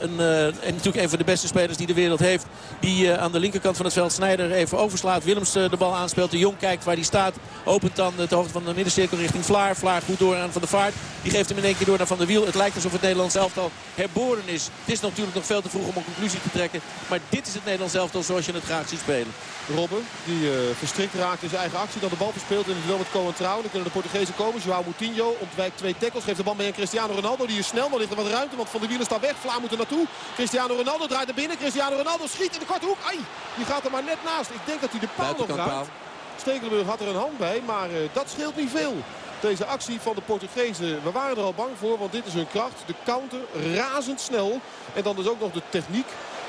Een, en natuurlijk een van de beste spelers die de wereld heeft. Die aan de linkerkant van het veld Snijder even overslaat. Willems de bal aanspeelt. De Jong kijkt waar hij staat. Opent dan de hoogte van de middencirkel richting Vlaar. Vlaar goed door aan Van de Vaart. Die geeft hem in één keer door naar Van der Wiel. Het lijkt alsof het Nederlands elftal herboren is. Het is natuurlijk nog veel te vroeg om een conclusie te trekken. Maar dit is het Nederlands elftal zoals je het graag ziet spelen. Robben, die verstrikt raakt in zijn eigen actie. Dan de bal verspeelt in het duel met Cohen Trouw. Dan kunnen de Portugezen komen. Joao Moutinho ontwijkt twee tackles. Geeft de bal mee aan Cristiano Ronaldo. Die is snel. Dan ligt er wat ruimte. Want Van der Wielen staat weg. Vlaam moet er naartoe. Cristiano Ronaldo draait naar binnen. Cristiano Ronaldo schiet in de korte hoek. Ai, die gaat er maar net naast. Ik denk dat hij de paal nog raakt. Stekelenburg had er een hand bij. Maar uh, dat scheelt niet veel. Deze actie van de Portugezen, we waren er al bang voor. Want dit is hun kracht. De counter razendsnel. En dan dus ook nog de techniek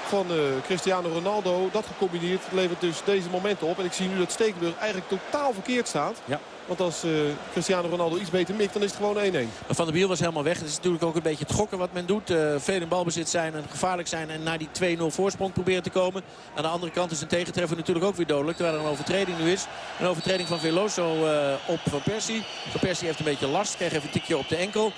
van uh, Cristiano Ronaldo. Dat gecombineerd levert dus deze momenten op. En ik zie nu dat Stekelenburg eigenlijk totaal verkeerd staat. Ja. Want als uh, Cristiano Ronaldo iets beter mikt, dan is het gewoon 1-1. Van der Wiel was helemaal weg. Het is natuurlijk ook een beetje het gokken wat men doet. Uh, veel in balbezit zijn en gevaarlijk zijn en naar die 2-0 voorsprong proberen te komen. Aan de andere kant is een tegentreffer natuurlijk ook weer dodelijk. Terwijl er een overtreding nu is. Een overtreding van Veloso uh, op Van Persie. Van Persie heeft een beetje last. Krijgt even een tikje op de enkel.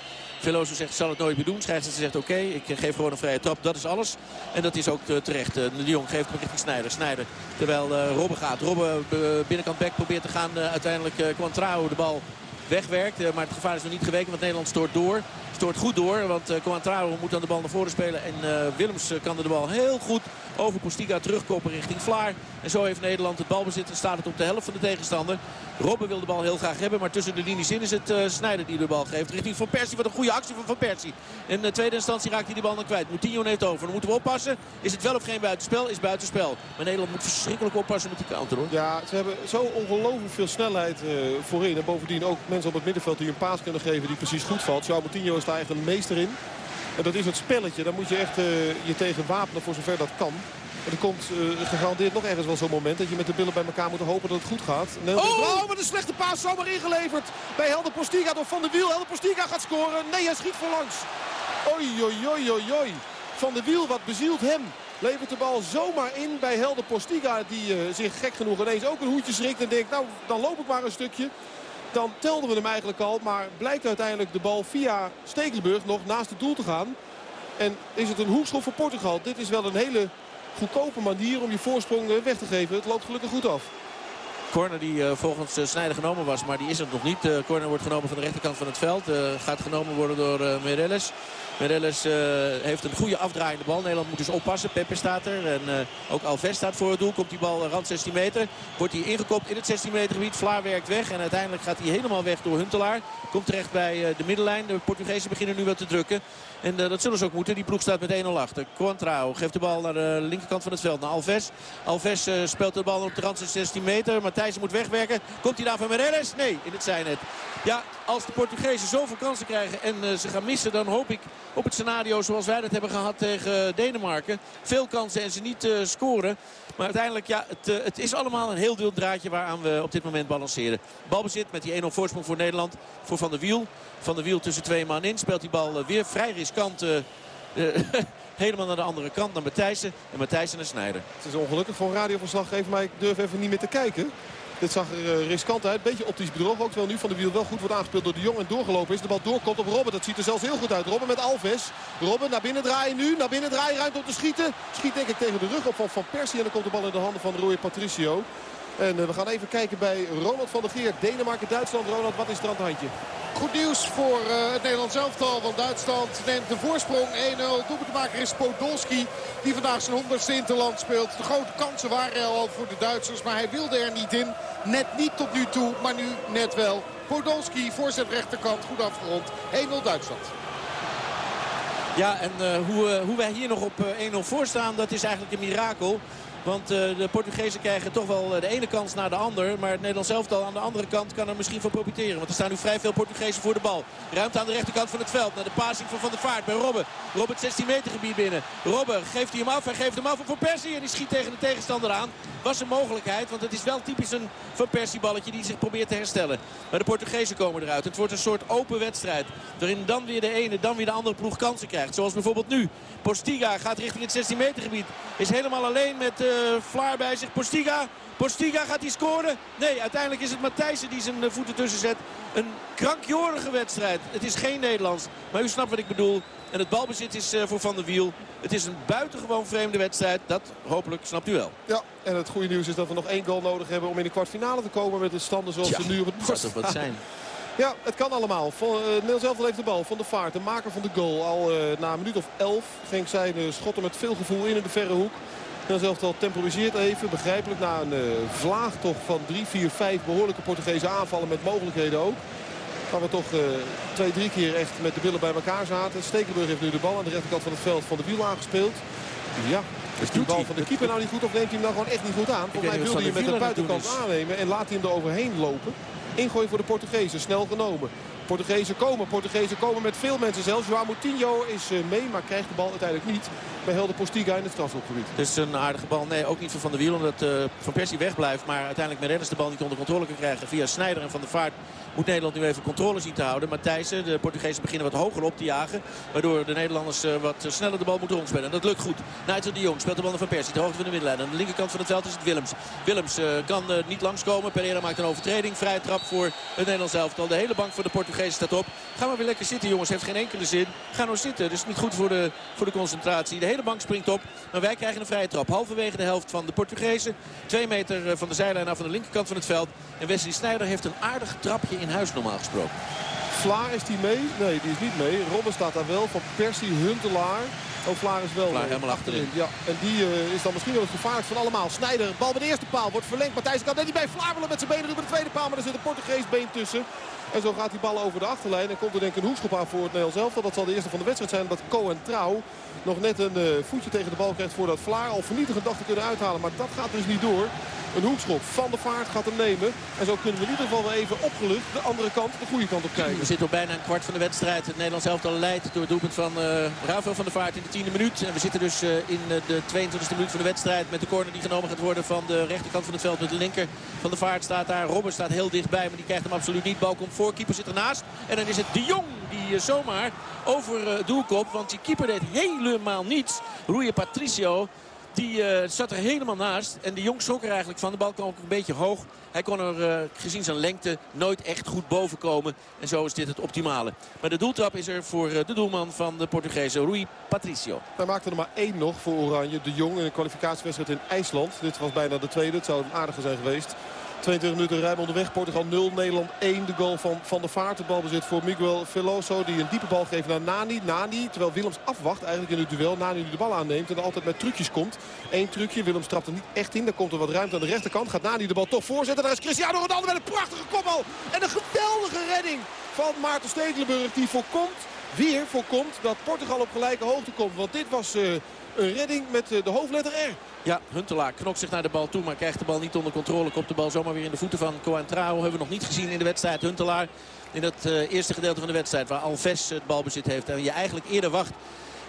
Veloso zegt, zal het nooit meer doen. Scheidsrechter zegt, oké, ik geef gewoon een vrije trap. Dat is alles. En dat is ook terecht. De Jong geeft hem richting Snijder. Snijder, terwijl Robben gaat. Robben binnenkant back probeert te gaan. uiteindelijk Quantrao de bal wegwerkt. maar het gevaar is nog niet geweken, want Nederland stoort door. Stoort goed door, want uh, moet aan de bal naar voren spelen. En uh, Willems kan de bal heel goed over Postiga terugkoppen richting Vlaar. En zo heeft Nederland het balbezit en staat het op de helft van de tegenstander. Robben wil de bal heel graag hebben, maar tussen de linies in is het uh, Snijder die de bal geeft. Richting Van Persie, wat een goede actie van Van Persie. In de tweede instantie raakt hij de bal dan kwijt. Moutinho neemt over. Dan moeten we oppassen. Is het wel of geen buitenspel? Is buitenspel. Maar Nederland moet verschrikkelijk oppassen met die counter hoor. Ja, ze hebben zo ongelooflijk veel snelheid uh, voorin. En bovendien ook mensen op het middenveld die een paas kunnen geven die precies goed valt. Joao Moutinho is daar echt een meester in. En dat is het spelletje. Daar moet je echt uh, je tegen wapenen voor zover dat kan. En er komt uh, gegarandeerd nog ergens wel zo'n moment dat je met de billen bij elkaar moet hopen dat het goed gaat. Nee, oh, wat een slechte paas zomaar ingeleverd bij Helder Postiga door Van der Wiel. Helder Postiga gaat scoren. Nee, hij schiet voorlangs. Oei, oei, oei, oei, oei. Van der Wiel, wat bezielt hem. Levert de bal zomaar in bij Helder Postiga. Die uh, zich gek genoeg ineens ook een hoedje schrikt. En denkt, nou, dan loop ik maar een stukje. Dan telden we hem eigenlijk al. Maar blijkt uiteindelijk de bal via Stekelenburg nog naast het doel te gaan. En is het een hoekschop voor Portugal. Dit is wel een hele goedkope manier om je voorsprong eh, weg te geven. Het loopt gelukkig goed af. Corner die uh, volgens uh, Snijder genomen was, maar die is het nog niet. Uh, corner wordt genomen van de rechterkant van het veld. gaat genomen worden door uh, Meirelles. Meirelles heeft een goede afdraaiende bal. Nederland moet dus oppassen. Pepe staat er en ook Alves staat voor het doel. Komt die bal rand 16 meter. Wordt hij ingekopt in het 16 meter gebied. Vlaar werkt weg en uiteindelijk gaat hij helemaal weg door Huntelaar. Komt terecht bij de middenlijn. De Portugezen beginnen nu wat te drukken. En dat zullen ze ook moeten. Die ploeg staat met 1-0 achter. Quantrao geeft de bal naar de linkerkant van het veld. Naar Alves. Alves speelt de bal op de rand van 16 meter. Matthijs moet wegwerken. Komt hij daar van Meirelles? Nee, in het zijnet. Ja, als de Portugezen zoveel kansen krijgen en ze gaan missen... dan hoop ik op het scenario zoals wij dat hebben gehad tegen Denemarken. Veel kansen en ze niet scoren. Maar uiteindelijk, ja, het, het, is allemaal een heel deel draadje waaraan we op dit moment balanceren. Balbezit met die 1-0 voorsprong voor Nederland. Voor Van der Wiel. Van der Wiel tussen twee man in. Speelt die bal weer vrij riskant... Helemaal naar de andere kant, naar Matthijssen. En Matthijssen naar Snijder. Het is ongelukkig voor een radioverslaggever, maar ik durf even niet meer te kijken. Dit zag er uh, riskant uit. Beetje optisch bedrog ook. Terwijl nu Van de Wiel wel goed wordt aangespeeld door de Jong. En doorgelopen is. De bal doorkomt op Robben. Dat ziet er zelfs heel goed uit. Robben met Alves. Robben naar binnen draaien nu. Naar binnen draaien. Ruimte om te schieten. Schiet denk ik tegen de rug op van Van Persie. En dan komt de bal in de handen van Rui Patricio. En uh, we gaan even kijken bij Ronald van der Geer. Denemarken-Duitsland. Ronald, wat is er aan het handje? Goed nieuws voor uh, het Nederlands elftal. Want Duitsland neemt de voorsprong 1-0. Doelpuntmaker is Podolski. Die vandaag zijn honderdste interland speelt. De grote kansen waren er al voor de Duitsers. Maar hij wilde er niet in. Net niet tot nu toe. Maar nu net wel. Podolski voorzet rechterkant. Goed afgerond. 1-0 Duitsland. Ja, en uh, hoe, uh, hoe wij hier nog op 1-0 voor staan, dat is eigenlijk een mirakel. Want uh, de Portugezen krijgen toch wel de ene kans naar de ander. Maar het Nederlands elftal aan de andere kant kan er misschien van profiteren. Want er staan nu vrij veel Portugezen voor de bal. Ruimte aan de rechterkant van het veld. Naar de passing van Van der Vaart bij Robben. Robben het 16 meter gebied binnen. Robben geeft hij hem af. Hij geeft hem af voor Persie. En die schiet tegen de tegenstander aan. Was een mogelijkheid. Want het is wel typisch een Van Persie balletje die zich probeert te herstellen. Maar de Portugezen komen eruit. Het wordt een soort open wedstrijd. Waarin dan weer de ene, dan weer de andere ploeg kansen krijgt. Zoals bijvoorbeeld nu. Postiga gaat richting het 16 meter gebied. Is helemaal alleen met... Uh, Vlaar bij zich. Postiga. Postiga gaat hij scoren. Nee, uiteindelijk is het Matthijssen die zijn voeten tussen zet. Een krankjorige wedstrijd. Het is geen Nederlands. Maar u snapt wat ik bedoel. En het balbezit is voor Van der Wiel. Het is een buitengewoon vreemde wedstrijd. Dat hopelijk snapt u wel. Ja, en het goede nieuws is dat we nog één goal nodig hebben om in de kwartfinale te komen met de standen zoals ze nu op het bord wat zijn. Ja, het kan allemaal. Uh, zelf heeft de bal. Van de Vaart, de maker van de goal. Al uh, na een minuut of elf ging zijn uh, schotten met veel gevoel in in de verre hoek. Nederlands elftal temporiseert even. Begrijpelijk na een uh, vlaagtocht van 3, 4, 5 behoorlijke Portugese aanvallen met mogelijkheden ook. Waar we toch twee, drie keer echt met de billen bij elkaar zaten. Stekelenburg heeft nu de bal aan de rechterkant van het veld van de wiel aangespeeld. Ja, is die bal van de keeper nou niet goed of neemt hij hem nou gewoon echt niet goed aan? Volgens mij wilde hij hem met de buitenkant aannemen en laat hij hem er overheen lopen. Ingooi voor de Portugezen. Snel genomen. Portugezen komen. Portugezen komen met veel mensen zelfs. Joao Moutinho is eh, mee, maar krijgt de bal uiteindelijk niet. Bij Helder Postiga in het strafschopgebied. Het is een aardige bal. Nee, ook niet van Van der Wiel. Omdat uh, Van Persie wegblijft. Maar uiteindelijk Merendes de bal niet onder controle kan krijgen. Via Snijder en Van der Vaart moet Nederland nu even controle zien te houden. Matthijssen, de Portugezen beginnen wat hoger op te jagen. Waardoor de Nederlanders uh, wat sneller de bal moeten rondspelen. En dat lukt goed. Nigel de Jong speelt de bal naar Van Persie. De hoogte van de middenlijn. Aan de linkerkant van het veld is het Willems. Willems uh, kan niet langskomen. Pereira maakt een overtreding. Vrije trap voor het Nederlands elftal. De hele bank voor de Portugezen staat op. Ga maar weer lekker zitten jongens. Heeft geen enkele zin. Ga nou zitten. Dus niet goed voor de, voor de concentratie. De hele bank springt op. Maar wij krijgen een vrije trap. Halverwege de helft van de Portugezen. Twee meter eh, van de zijlijn af van de linkerkant van het veld. En Wesley Sneijder heeft een aardig trapje in huis normaal gesproken. Vlaar is die mee? Nee, die is niet mee. Robben staat daar wel. Van Persie, Huntelaar. Oh, Vlaar is wel Vlaar helemaal achterin. Ja, en die uh, is dan misschien wel het gevaarlijkst van allemaal. Snijder, bal bij de eerste paal. Wordt verlengd. Matthijs kan net niet bij Vlaar willen met zijn benen. Doet bij de tweede paal. Maar er zit een Portugees been tussen. En zo gaat die bal over de achterlijn. En komt er denk ik een hoekschop aan voor het Nederlands elftal. Dat zal de eerste van de wedstrijd zijn. Dat Cohen Trouw nog net een uh, voetje tegen de bal krijgt voordat Vlaar al vernietigend dacht te kunnen uithalen. Maar dat gaat dus niet door. Een hoekschop van de vaart gaat hem nemen. En zo kunnen we in ieder geval weer even opgelucht de andere kant, de goede kant op kijken. We zitten op bijna een kwart van de wedstrijd. Het Nederlands elftal leidt door het doelpunt van uh, Rafael van der Vaart in de tiende minuut. En we zitten dus uh, in de 22e minuut van de wedstrijd met de corner die genomen gaat worden van de rechterkant van het veld. Met de linker van de Vaart staat daar. Robben staat heel dichtbij, maar die krijgt hem absoluut niet. Bal komt voor, keeper zit ernaast. En dan is het de Jong die zomaar over het doel komt. Want die keeper deed helemaal niets. Rui Patricio die uh, zat er helemaal naast. En de Jong schrok er eigenlijk van. De bal kwam ook een beetje hoog. Hij kon er, gezien zijn lengte, nooit echt goed boven komen. En zo is dit het optimale. Maar de doeltrap is er voor de doelman van de Portugese, Rui Patricio. Hij maakte er maar één nog voor Oranje. De Jong in een kwalificatiewedstrijd in IJsland. Dit was bijna de tweede. Het zou een aardige zijn geweest. 22 minuten ruim onderweg. Portugal 0, Nederland 1. De goal van Van der Vaart. De bal bezit voor Miguel Veloso. Die een diepe bal geeft naar Nani. Nani, terwijl Willems afwacht eigenlijk in het duel. Nani die de bal aanneemt en altijd met trucjes komt. Eén trucje. Willems trapt er niet echt in. Dan komt er wat ruimte aan de rechterkant. Gaat Nani de bal toch voorzetten. Daar is Cristiano Ronaldo met een prachtige kopbal. En een geweldige redding van Maarten Stekelenburg. Die voorkomt, weer voorkomt dat Portugal op gelijke hoogte komt. Want dit was... Uh, een redding met de hoofdletter R. Ja, Huntelaar knokt zich naar de bal toe, maar krijgt de bal niet onder controle. Komt de bal zomaar weer in de voeten van Coentrao. Hebben we nog niet gezien in de wedstrijd. Huntelaar in het uh, eerste gedeelte van de wedstrijd waar Alves het balbezit heeft. En je eigenlijk eerder wacht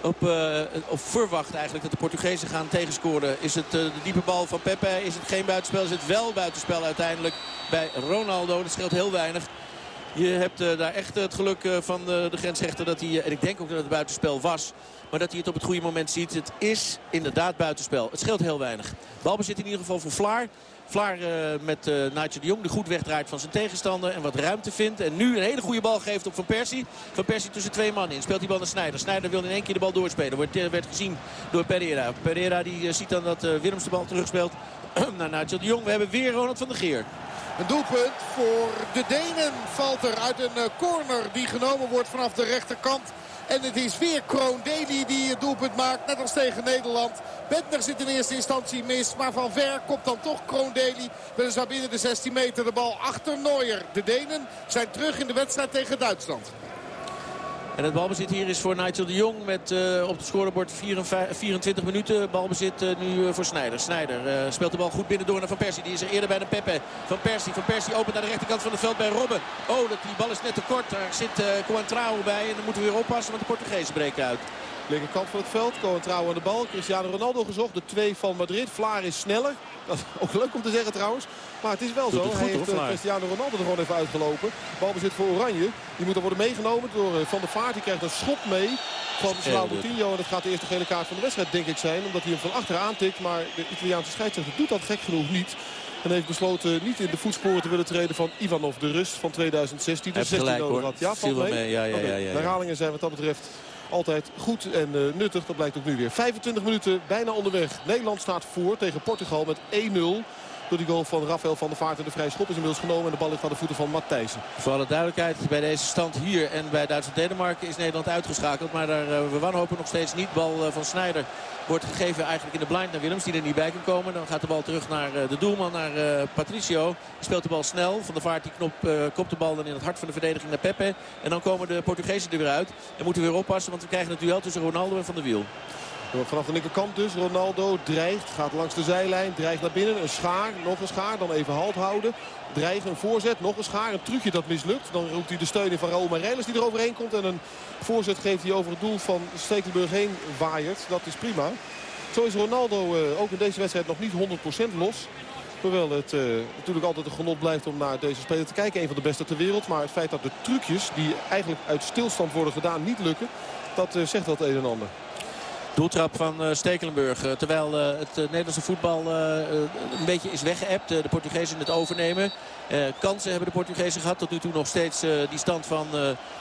op, uh, of verwacht eigenlijk dat de Portugezen gaan tegenscoren. Is het de diepe bal van Pepe? Is het geen buitenspel? Is het wel buitenspel uiteindelijk bij Ronaldo? Dat scheelt heel weinig. Je hebt uh, daar echt het geluk van de grensrechter dat hij, en ik denk ook dat het buitenspel was... Maar dat hij het op het goede moment ziet. Het is inderdaad buitenspel. Het scheelt heel weinig. Balbezit in ieder geval voor Vlaar. Vlaar met uh, de Jong die goed wegdraait van zijn tegenstander. En wat ruimte vindt. En nu een hele goede bal geeft op Van Persie. Van Persie tussen twee man in. Speelt die bal naar Snijder. Snijder wil in één keer de bal doorspelen. Wordt, werd gezien door Pereira. Pereira die ziet dan dat Willems de bal terugspeelt naar Nigel de Jong. We hebben weer Ronald van der Geer. Een doelpunt voor de Denen valt er uit een corner die genomen wordt vanaf de rechterkant. En het is weer Kroon Deli die het doelpunt maakt. Net als tegen Nederland. Bentner zit in eerste instantie mis. Maar van ver komt dan toch Kroon Deli. Weliswaar binnen de 16 meter de bal achter Neuer. De Denen zijn terug in de wedstrijd tegen Duitsland. En het balbezit hier is voor Nigel de Jong met uh, op het scorebord 24, 24 minuten. Balbezit uh, nu voor Snijder. Snijder speelt de bal goed binnendoor naar Van Persie. Die is er eerder bij de Pepe. Van Persie. Van Persie opent naar de rechterkant van het veld bij Robben. Oh, dat, die bal is net te kort. Daar zit uh, Coentrao bij. En dan moeten we weer oppassen, want de Portugezen breken uit. Linkerkant van het veld. Cohen Trouw aan de bal. Cristiano Ronaldo gezocht. De twee van Madrid. Vlaar is sneller. Dat is ook leuk om te zeggen trouwens. Maar het is wel zo. Hij heeft uh, Cristiano Ronaldo er gewoon even uitgelopen. Balbezit voor Oranje. Die moet dan worden meegenomen door uh, Van der Vaart. Die krijgt een schop mee van Moutinho. En dat gaat de eerste gele kaart van de wedstrijd denk ik zijn. Omdat hij hem van achteren aantikt. Maar de Italiaanse scheidsrechter doet dat gek genoeg niet. En heeft besloten niet in de voetsporen te willen treden van Ivanov. De rust van 2016. Dus 16 nodig had. Ja, valt mee. mee. Ja, ja, okay. ja, ja, ja. De herhalingen zijn wat dat betreft altijd goed en uh, nuttig. Dat blijkt ook nu weer. 25 minuten bijna onderweg. Nederland staat voor tegen Portugal met 1-0. Door die goal van Rafael van der Vaart. En de vrije schop is inmiddels genomen. En de bal ligt aan de voeten van Matthijsen. Voor alle duidelijkheid. Bij deze stand hier en bij Duitsland-Denemarken is Nederland uitgeschakeld. Maar daar, uh, we wanhopen nog steeds niet. Bal uh, van Snijder wordt gegeven eigenlijk in de blind naar Willems. Die er niet bij kan komen. Dan gaat de bal terug naar uh, de doelman. Naar Patricio. Speelt de bal snel. Van der Vaart die knop, kopt de bal dan in het hart van de verdediging naar Pepe. En dan komen de Portugezen er weer uit. En moeten we weer oppassen. Want we krijgen het duel tussen Ronaldo en Van der Wiel. Vanaf de linkerkant dus. Ronaldo dreigt. Gaat langs de zijlijn. Dreigt naar binnen. Een schaar. Nog een schaar. Dan even halt houden. Dreigen. Een voorzet. Nog een schaar. Een trucje dat mislukt. Dan roept hij de steun in van Raúl Mareles die er overheen komt. En een voorzet geeft hij over het doel van Stekelenburg heen waaiert. Dat is prima. Zo is Ronaldo uh, ook in deze wedstrijd nog niet 100% los. Hoewel het uh, natuurlijk altijd een genot blijft om naar deze speler te kijken. Een van de beste ter wereld. Maar het feit dat de trucjes die eigenlijk uit stilstand worden gedaan niet lukken. Dat uh, zegt het een en ander. Doeltrap van uh, Stekelenburg. Uh, terwijl uh, het Nederlandse voetbal een beetje is weggeëpt. de Portugezen het overnemen. Kansen hebben de Portugezen gehad. Tot nu toe nog steeds die stand van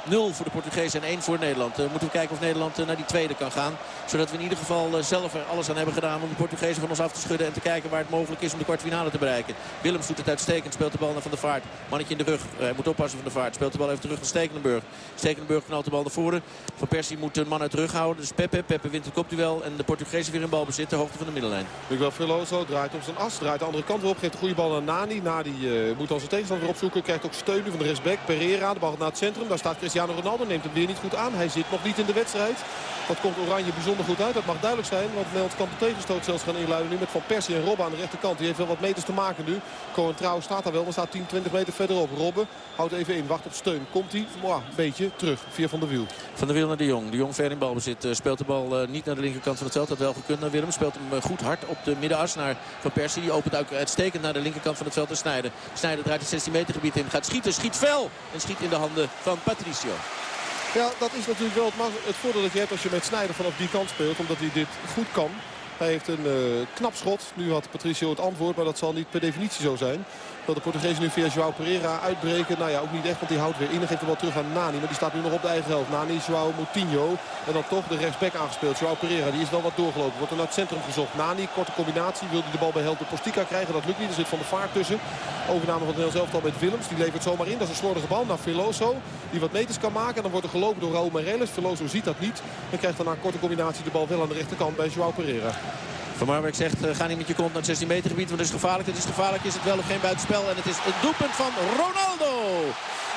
0 voor de Portugezen en 1 voor Nederland. moeten we kijken of Nederland naar die tweede kan gaan. Zodat we in ieder geval zelf er alles aan hebben gedaan om de Portugezen van ons af te schudden. En te kijken waar het mogelijk is om de kwartfinale te bereiken. Willems doet het uitstekend. Speelt de bal naar Van der Vaart. Mannetje in de rug. Hij moet oppassen van de Vaart. Speelt de bal even terug naar Stekelenburg. Stekelenburg knalt de bal naar voren. Van Persie moet een man uit terug houden. Dus Pepe. Pepe wint het kopduel. En de Portugezen weer in balbezit. De hoogte van de middenlijn. Miguel Veloso draait op zijn as. Draait de andere kant op. Geeft een goede bal aan Nani. Nani uh, moet dan zijn tegenstander opzoeken. Krijgt ook steun van de rechtsback. Pereira. De bal naar het centrum. Daar staat Cristiano Ronaldo. Neemt hem weer niet goed aan. Hij zit nog niet in de wedstrijd. Dat komt Oranje bijzonder goed uit. Dat mag duidelijk zijn. Want Nederland kan de tegenstoot zelfs gaan inluiden. Nu met Van Persie en Robben aan de rechterkant. Die heeft wel wat meters te maken nu. Cohen Trouw staat daar wel. Maar staat 10, 20 meter verderop. Robben houdt even in. Wacht op steun. Komt hij? een beetje terug. Via Van der Wiel. Van der Wiel naar de Jong. De Jong ver in balbezit. Uh, speelt de bal uh, niet naar de linkerkant van het veld. Dat wel gekund naar Willem. Speelt hem uh, goed hard op de middenas naar Van Persie. Die opent uitstekend naar de linkerkant van het veld. En Snijder. Snijder draait het 16 meter gebied in. Gaat schieten. Schiet fel. En schiet in de handen van Patricio. Ja, dat is natuurlijk wel het, het voordeel dat je hebt als je met Snijder vanaf die kant speelt. Omdat hij dit goed kan. Hij heeft een uh, knap schot. Nu had Patricio het antwoord, maar dat zal niet per definitie zo zijn. Dat de Portugezen nu via Joao Pereira uitbreken. Nou ja, ook niet echt, want die houdt weer in. Dan geeft de bal terug aan Nani, maar die staat nu nog op de eigen helft. Nani, Joao Moutinho. En dan toch de rechtsback aangespeeld. Joao Pereira, die is wel wat doorgelopen. Wordt er naar het centrum gezocht. Nani, korte combinatie. Wil hij de bal bij Helder Postica krijgen. Dat lukt niet. Er zit Van de Vaart tussen. Overname van het Nederlands elftal met Willems. Die levert zomaar in. Dat is een slordige bal naar Veloso. Die wat meters kan maken. En dan wordt er gelopen door Raúl Mareles. Veloso ziet dat niet. En krijgt dan na een korte combinatie de bal wel aan de rechterkant bij Joao Pereira. Van Marwijk zegt, uh, ga niet met je kont naar het 16 meter gebied. Want het is gevaarlijk. Het is gevaarlijk. Is het wel of geen buitenspel. En het is een doelpunt van Ronaldo.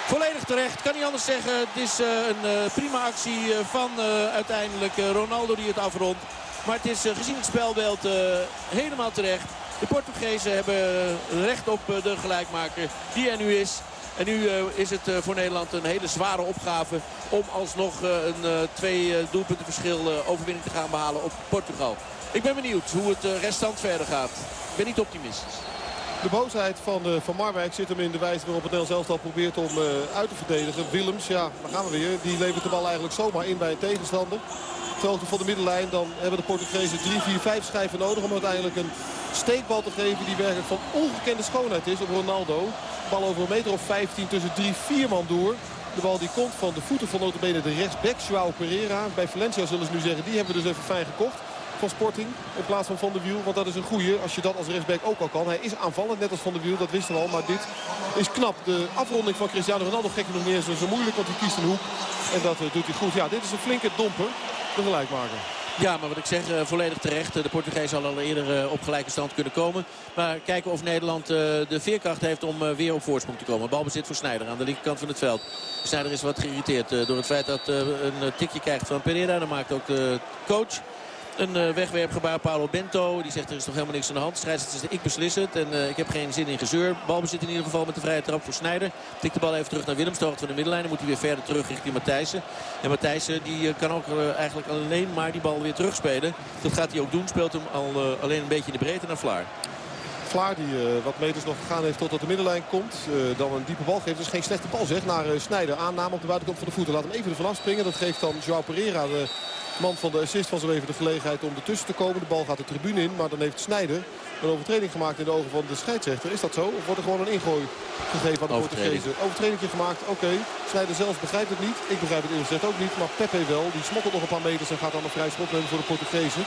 Volledig terecht. Kan niet anders zeggen. Het is uh, een uh, prima actie van uiteindelijk Ronaldo die het afrondt. Maar het is gezien het spelbeeld helemaal terecht. De Portugezen hebben recht op de gelijkmaker die er nu is. En nu is het voor Nederland een hele zware opgave om alsnog een twee doelpunten verschil overwinning te gaan behalen op Portugal. Ik ben benieuwd hoe het restant verder gaat. Ik ben niet optimistisch. De boosheid van, uh, van Marwijk zit hem in de wijze waarop het Nederlands elftal probeert om uh, uit te verdedigen. Willems, ja, daar gaan we weer. Die levert de bal eigenlijk zomaar in bij een tegenstander. Ter hoogte van de middenlijn, dan hebben de Portugezen 3, 4, 5 schijven nodig om uiteindelijk een steekbal te geven die werkelijk van ongekende schoonheid is op Ronaldo. Bal over een meter of 15 tussen 3, 4 man door. De bal die komt van de voeten van notabene de rechtsback, Joao Pereira. Bij Valencia zullen ze nu zeggen, die hebben we dus even fijn gekocht van Sporting. In plaats van Van der Wiel. Want dat is een goeie als je dat als rechtsback ook al kan. Hij is aanvallend net als Van der Wiel. Dat wisten we al. Maar dit is knap. De afronding van Cristiano Ronaldo gek nog meer zo moeilijk. Want hij kiest een hoek. En dat uh, doet hij goed. Ja, dit is een flinke domper. De gelijkmaker. Ja, maar wat ik zeg, uh, volledig terecht. De Portugees zal al eerder uh, op gelijke stand kunnen komen. Maar kijken of Nederland de veerkracht heeft om weer op voorsprong te komen. Balbezit voor Snijder aan de linkerkant van het veld. Snijder is wat geïrriteerd door het feit dat een tikje krijgt van Pereira. Dat maakt ook de coach Een uh, wegwerpgebaar Paolo Bento. Die zegt er is nog helemaal niks aan de hand. Scheidsrechter ik beslis het. En uh, ik heb geen zin in gezeur. Balbezit in ieder geval met de vrije trap voor Snijder. Tikt de bal even terug naar Willems. De van de middenlijn. Dan moet hij weer verder terug richting Matthijssen. En Matthijssen die uh, kan ook eigenlijk alleen maar die bal weer terugspelen. Dat gaat hij ook doen. Speelt hem al alleen een beetje in de breedte naar Vlaar. Vlaar die wat meters nog gegaan heeft totdat de middenlijn komt. Dan een diepe bal geeft. Dus geen slechte bal zeg naar uh, Snijder. Aanname op de buitenkant van de voeten. Laat hem even ervan afspringen. Dat geeft dan Joao Pereira de man van de assist van zo even de gelegenheid om ertussen te komen. De bal gaat de tribune in. Maar dan heeft Snijder een overtreding gemaakt in de ogen van de scheidsrechter. Is dat zo? Of wordt er gewoon een ingooi gegeven aan de Portugezen? Overtreding gemaakt, oké. Okay. Snijder zelf begrijpt het niet. Ik begrijp het eerlijk gezegd ook niet. Maar Pepe wel. Die smokkelt nog een paar meters en gaat dan een vrij schot nemen voor de Portugezen.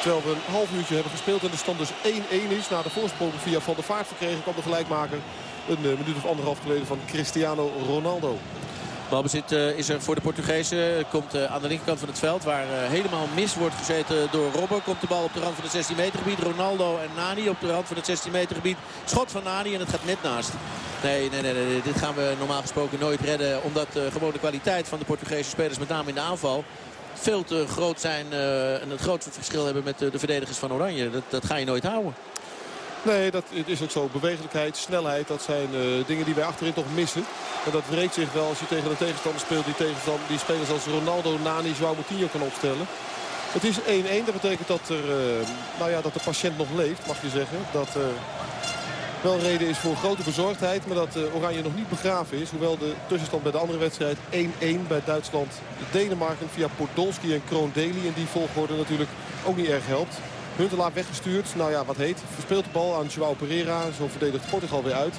Terwijl we een half uurtje hebben gespeeld en de stand dus 1-1 is. Na de voorsprong via Van der Vaart verkregen kwam de gelijkmaker een uh, minuut of anderhalf geleden van Cristiano Ronaldo. Balbezit uh, is er voor de Portugezen. Komt uh, aan de linkerkant van het veld waar uh, helemaal mis wordt gezeten door Robben. Komt de bal op de rand van het 16 meter gebied. Ronaldo en Nani op de rand van het 16 meter gebied. Schot van Nani en het gaat net naast. Nee, nee, nee, dit gaan we normaal gesproken nooit redden. Omdat gewoon de kwaliteit van de Portugese spelers, met name in de aanval veel te groot zijn en het grootste verschil hebben met de verdedigers van Oranje. Dat, dat ga je nooit houden. Nee, dat is ook zo. Bewegelijkheid, snelheid, dat zijn uh, dingen die wij achterin toch missen. En dat wreekt zich wel als je tegen een tegenstander speelt die, tegenstander, die spelers als Ronaldo, Nani, Joao Moutinho kan opstellen. Het is 1-1. Dat betekent dat, er, uh, nou ja, dat de patiënt nog leeft, mag je zeggen. Dat uh, wel reden is voor grote bezorgdheid. Maar dat Oranje nog niet begraven is. Hoewel de tussenstand bij de andere wedstrijd 1-1 bij Duitsland. Denemarken via Podolski en Kroon Deli. En die volgorde natuurlijk ook niet erg helpt. Huntelaar weggestuurd. Nou ja, wat heet. Verspeelt de bal aan Joao Pereira. Zo verdedigt Portugal weer uit.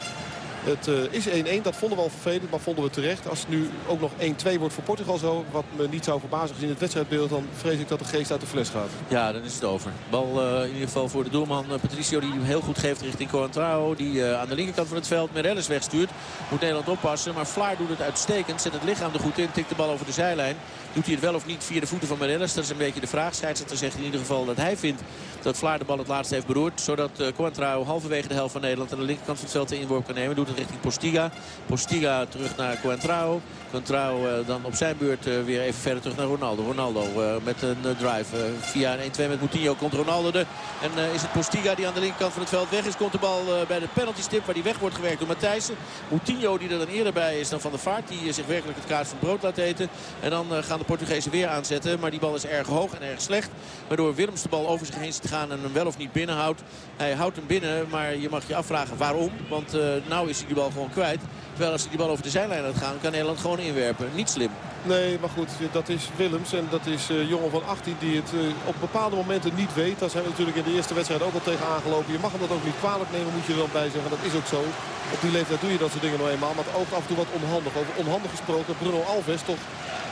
Het uh, is 1-1, dat vonden we al vervelend, maar vonden we terecht. Als het nu ook nog 1-2 wordt voor Portugal zo, wat me niet zou verbazen gezien het wedstrijdbeeld, dan vrees ik dat de geest uit de fles gaat. Ja, dan is het over. Bal uh, in ieder geval voor de doelman uh, Patricio, die hem heel goed geeft richting Coentrao. Die aan de linkerkant van het veld Meirelles wegstuurt. Moet Nederland oppassen, maar Vlaar doet het uitstekend. Zet het lichaam er goed in, tikt de bal over de zijlijn. Doet hij het wel of niet via de voeten van Meirelles? Dat is een beetje de vraag. Scheidsrechter zegt in ieder geval dat hij vindt dat Vlaar de bal het laatst heeft beroerd. Zodat uh, Coentrao halverwege de helft van Nederland aan de linkerkant van het veld de inworp kan nemen. Doet het richting Postiga. Postiga terug naar Coentrao. Coentrao uh, dan op zijn beurt uh, weer even verder terug naar Ronaldo. Ronaldo met een drive. via een 1-2 met Moutinho komt Ronaldo er. En is het Postiga die aan de linkerkant van het veld weg is. Komt de bal bij de penalty stip waar die weg wordt gewerkt door Matthijssen. Moutinho die er dan eerder bij is dan Van de Vaart. Die zich werkelijk het kaart van brood laat eten. En dan gaan de Portugezen weer aanzetten. Maar die bal is erg hoog en erg slecht. Waardoor Willems de bal over zich heen ziet gaan en hem wel of niet binnenhoudt. Hij houdt hem binnen, maar je mag je afvragen waarom. Want uh, nou is hij die bal gewoon kwijt. Terwijl als hij die bal over de zijlijn laat gaan, kan Nederland gewoon inwerpen. Niet slim. Nee, maar goed, dat is Willems. En dat is uh, jongen van 18 die het uh, op bepaalde momenten niet weet. Daar zijn we natuurlijk in de eerste wedstrijd ook al tegen aangelopen. Je mag hem dat ook niet kwalijk nemen, moet je wel bij zeggen. Dat is ook zo. Op die leeftijd doe je dat soort dingen nog eenmaal. Maar het oogt af en toe wat onhandig. Over onhandig gesproken, Bruno Alves toch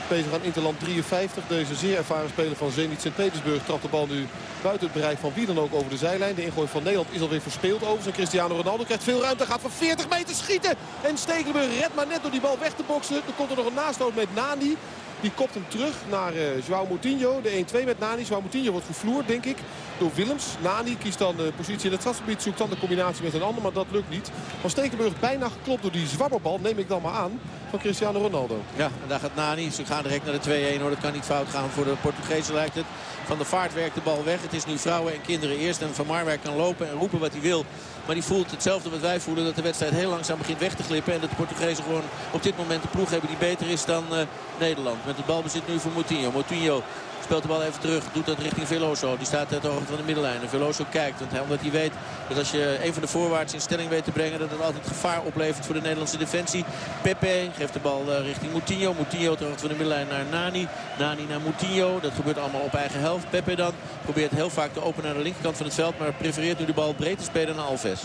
bezig aan Interland 53. Deze zeer ervaren speler van Zenit Sint-Petersburg trapt de bal nu buiten het bereik van wie dan ook over de zijlijn. De ingooi van Nederland is alweer verspeeld over. En Cristiano Ronaldo krijgt veel ruimte. Gaat van 40 meter schieten. En Stekelenburg redt maar net door die bal weg te boksen. Er komt er nog een nastoot met Nani. Die kopt hem terug naar uh, Joao Moutinho. De 1-2 met Nani. Joao Moutinho wordt gevloerd, denk ik, door Willems. Nani kiest dan de positie in het strafgebied. Zoekt dan de combinatie met een ander, maar dat lukt niet. Van Stekenburg bijna geklopt door die zwabberbal, neem ik dan maar aan, van Cristiano Ronaldo. Ja, en daar gaat Nani. Ze gaan direct naar de 2-1 hoor. Dat kan niet fout gaan voor de Portugezen lijkt het. Van de Vaart werkt de bal weg. Het is nu vrouwen en kinderen eerst. En Van Marwijk kan lopen en roepen wat hij wil. Maar die voelt hetzelfde wat wij voelen. Dat de wedstrijd heel langzaam begint weg te glippen. En dat de Portugezen gewoon op dit moment de ploeg hebben die beter is dan uh, Nederland. Met het balbezit nu voor Moutinho. Moutinho speelt de bal even terug. Doet dat richting Veloso. Die staat ter hoogte van de middenlijn. En Veloso kijkt. Want hij, omdat hij weet dat als je een van de voorwaarts in stelling weet te brengen... dat het altijd gevaar oplevert voor de Nederlandse defensie. Pepe geeft de bal uh, richting Moutinho. Moutinho ter hoogte van de middenlijn naar Nani. Nani naar Moutinho. Dat gebeurt allemaal op eigen helft. Pepe dan probeert heel vaak te openen naar de linkerkant van het veld. Maar prefereert nu de bal breed te spelen naar Alves.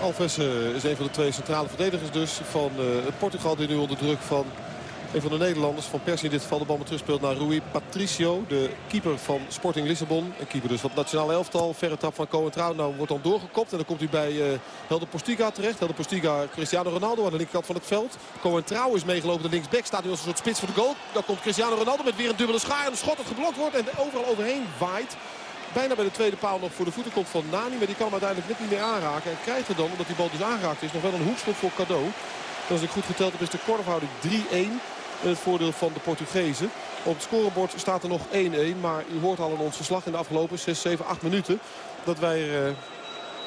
Alves uh, is een van de twee centrale verdedigers dus van uh, Portugal die nu onder druk van een van de Nederlanders van Persie in dit geval de bal maar speelt naar Rui Patricio. De keeper van Sporting Lissabon. Een keeper dus van het nationale elftal. Verre trap van Cohen Trouw. Nou wordt dan doorgekopt. En dan komt hij bij uh, Helder Postiga terecht. Helder Postiga Cristiano Ronaldo aan de linkerkant van het veld. Cohen Trouw is meegelopen de linksback. Staat nu als een soort spits voor de goal. Dan komt Cristiano Ronaldo met weer een dubbele schaar. En een schot dat geblokt wordt en overal overheen waait. Bijna bij de tweede paal nog voor de voeten komt van Nani. Maar die kan hem uiteindelijk net niet meer aanraken. En krijgt er dan, omdat die bal dus aangeraakt is, nog wel een hoekschop voor cadeau. als ik goed geteld heb is de korfhouding 3-1 het voordeel van de Portugezen. Op het scorebord staat er nog 1-1. Maar u hoort al in ons verslag in de afgelopen 6, 7, 8 minuten... dat wij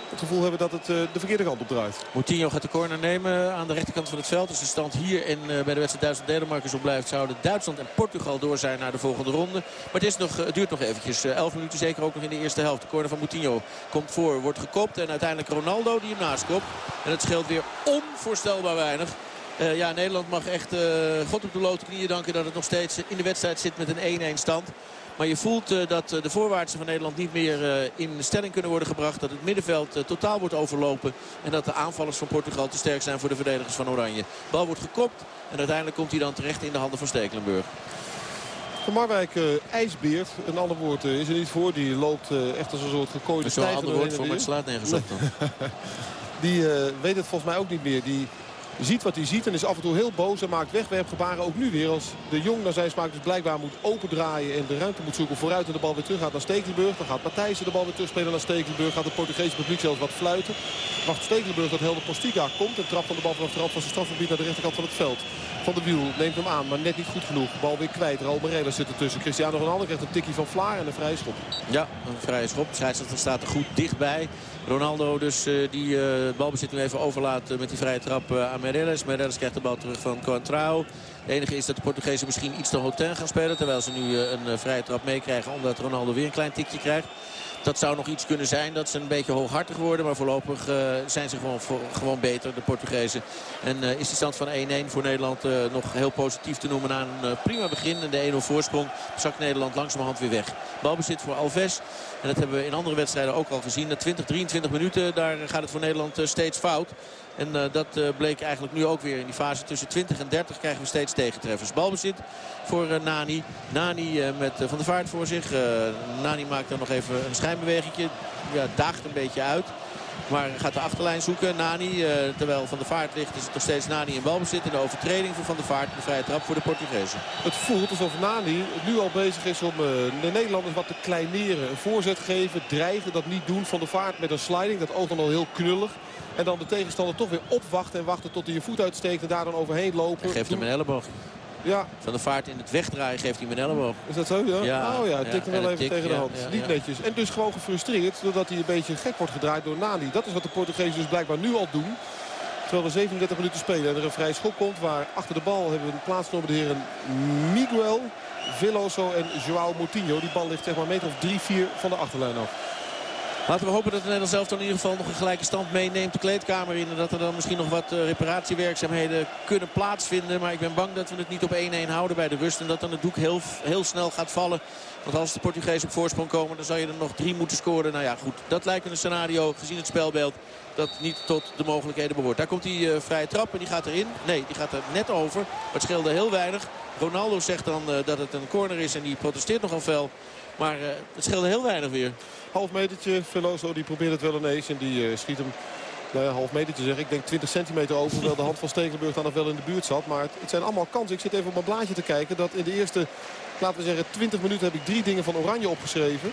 het gevoel hebben dat het de verkeerde kant op draait. Moutinho gaat de corner nemen aan de rechterkant van het veld. Als de stand hier en bij de wedstrijd Duitsland-Denemarken zo blijft... zouden Duitsland en Portugal door zijn naar de volgende ronde. Maar het, is nog, het duurt nog eventjes. 11 minuten zeker ook nog in de eerste helft. De corner van Moutinho komt voor, wordt gekopt. En uiteindelijk Ronaldo die hem naast kopt. En het scheelt weer onvoorstelbaar weinig. Uh, ja, Nederland mag echt uh, God op de lote knieën danken dat het nog steeds in de wedstrijd zit met een 1-1 stand. Maar je voelt uh, dat de voorwaartsen van Nederland niet meer in stelling kunnen worden gebracht. Dat het middenveld totaal wordt overlopen. En dat de aanvallers van Portugal te sterk zijn voor de verdedigers van Oranje. Bal wordt gekopt en uiteindelijk komt hij dan terecht in de handen van Stekelenburg. Van Marwijk ijsbeert, een ander woord is er niet voor. Die loopt echt als een soort gekooide stijger. Zo'n ander woord voor, maar het slaat nergens op dan. Die weet het volgens mij ook niet meer. Die ziet wat hij ziet en is af en toe heel boos en maakt wegwerpgebaren. Ook nu weer als de Jong naar zijn smaak dus blijkbaar moet opendraaien en de ruimte moet zoeken vooruit en de bal weer terug gaat naar Stekelenburg. Dan gaat Matthijssen de bal weer terugspelen naar Stekelenburg. Gaat het Portugese publiek zelfs wat fluiten. Wacht Stekelenburg dat Helder Postiga komt en trapt van de bal vanaf de rand van zijn strafgebied naar de rechterkant van het veld. Van de Wiel neemt hem aan, maar net niet goed genoeg. Bal weer kwijt. Raul Morela zit ertussen. Cristiano Ronaldo krijgt een tikje van Vlaar en een vrije schop. Ja, een vrije schop. Scheidsrechter staat er goed dichtbij. Ronaldo dus uh, die uh, balbezit nu even overlaat uh, met die vrije trap aan Meirelles. Meirelles krijgt de bal terug van Coentrao. Het enige is dat de Portugezen misschien iets te hotel gaan spelen. Terwijl ze nu een vrije trap meekrijgen omdat Ronaldo weer een klein tikje krijgt. Dat zou nog iets kunnen zijn. Dat ze een beetje hooghartig worden. Maar voorlopig uh, zijn ze gewoon, gewoon beter, de Portugezen. En uh, is de stand van 1-1 voor Nederland uh, nog heel positief te noemen. Na een prima begin en de 1-0 voorsprong zakt Nederland langzamerhand weer weg. Balbezit voor Alves. En dat hebben we in andere wedstrijden ook al gezien. Na 20, 23 minuten, daar gaat het voor Nederland steeds fout. En uh, dat uh, bleek eigenlijk nu ook weer in die fase tussen 20 en 30 krijgen we steeds tegentreffers. Balbezit voor uh, Nani. Nani met Van der Vaart voor zich. Nani maakt dan nog even een schijnbeweging. Ja, daagt een beetje uit. Maar gaat de achterlijn zoeken. Nani, terwijl Van der Vaart ligt, is het nog steeds Nani in balbezit. In de overtreding voor Van der Vaart. De vrije trap voor de Portugezen. Het voelt alsof Nani nu al bezig is om de Nederlanders wat te kleineren. Een voorzet geven, dreigen, dat niet doen. Van der Vaart met een sliding, dat dan al heel knullig. En dan de tegenstander toch weer opwachten en wachten tot hij je voet uitsteekt. En daar dan overheen lopen. Hij geeft hem een elleboog. Ja. Van de vaart in het wegdraaien geeft hij een elleboog. Is dat zo? Ja. ja oh ja, het tikt hem wel even tegen de hand. Niet netjes. En dus gewoon gefrustreerd doordat hij een beetje gek wordt gedraaid door Nani. Dat is wat de Portugezen dus blijkbaar nu al doen. Terwijl we 37 minuten spelen en er een vrij schop komt. Waar achter de bal hebben we plaatsgenomen de heren Miguel, Veloso en Joao Moutinho. Die bal ligt zeg maar een meter of 3-4 van de achterlijn af. Laten we hopen dat de Nederlands zelf in ieder geval nog een gelijke stand meeneemt de kleedkamer in. En dat er dan misschien nog wat uh, reparatiewerkzaamheden kunnen plaatsvinden. Maar ik ben bang dat we het niet op 1-1 houden bij de rust. En dat dan het doek heel, heel snel gaat vallen. Want als de Portugezen op voorsprong komen, dan zou je er nog drie moeten scoren. Nou ja, goed. Dat lijkt een scenario, gezien het spelbeeld, dat niet tot de mogelijkheden behoort. Daar komt die uh, vrije trap en die gaat erin. Nee, die gaat er net over. Maar het scheelde heel weinig. Ronaldo zegt dan uh, dat het een corner is en die protesteert nogal fel. Maar het scheelde heel weinig weer. Half metertje. Veloso die probeert het wel ineens. En die uh, schiet hem nou ja, half metertje zeg. Ik denk 20 centimeter over. Hoewel de hand van Stekelenburg dan nog wel in de buurt zat. Maar het, het, zijn allemaal kansen. Ik zit even op mijn blaadje te kijken. Dat in de eerste, laten we zeggen, 20 minuten heb ik drie dingen van Oranje opgeschreven.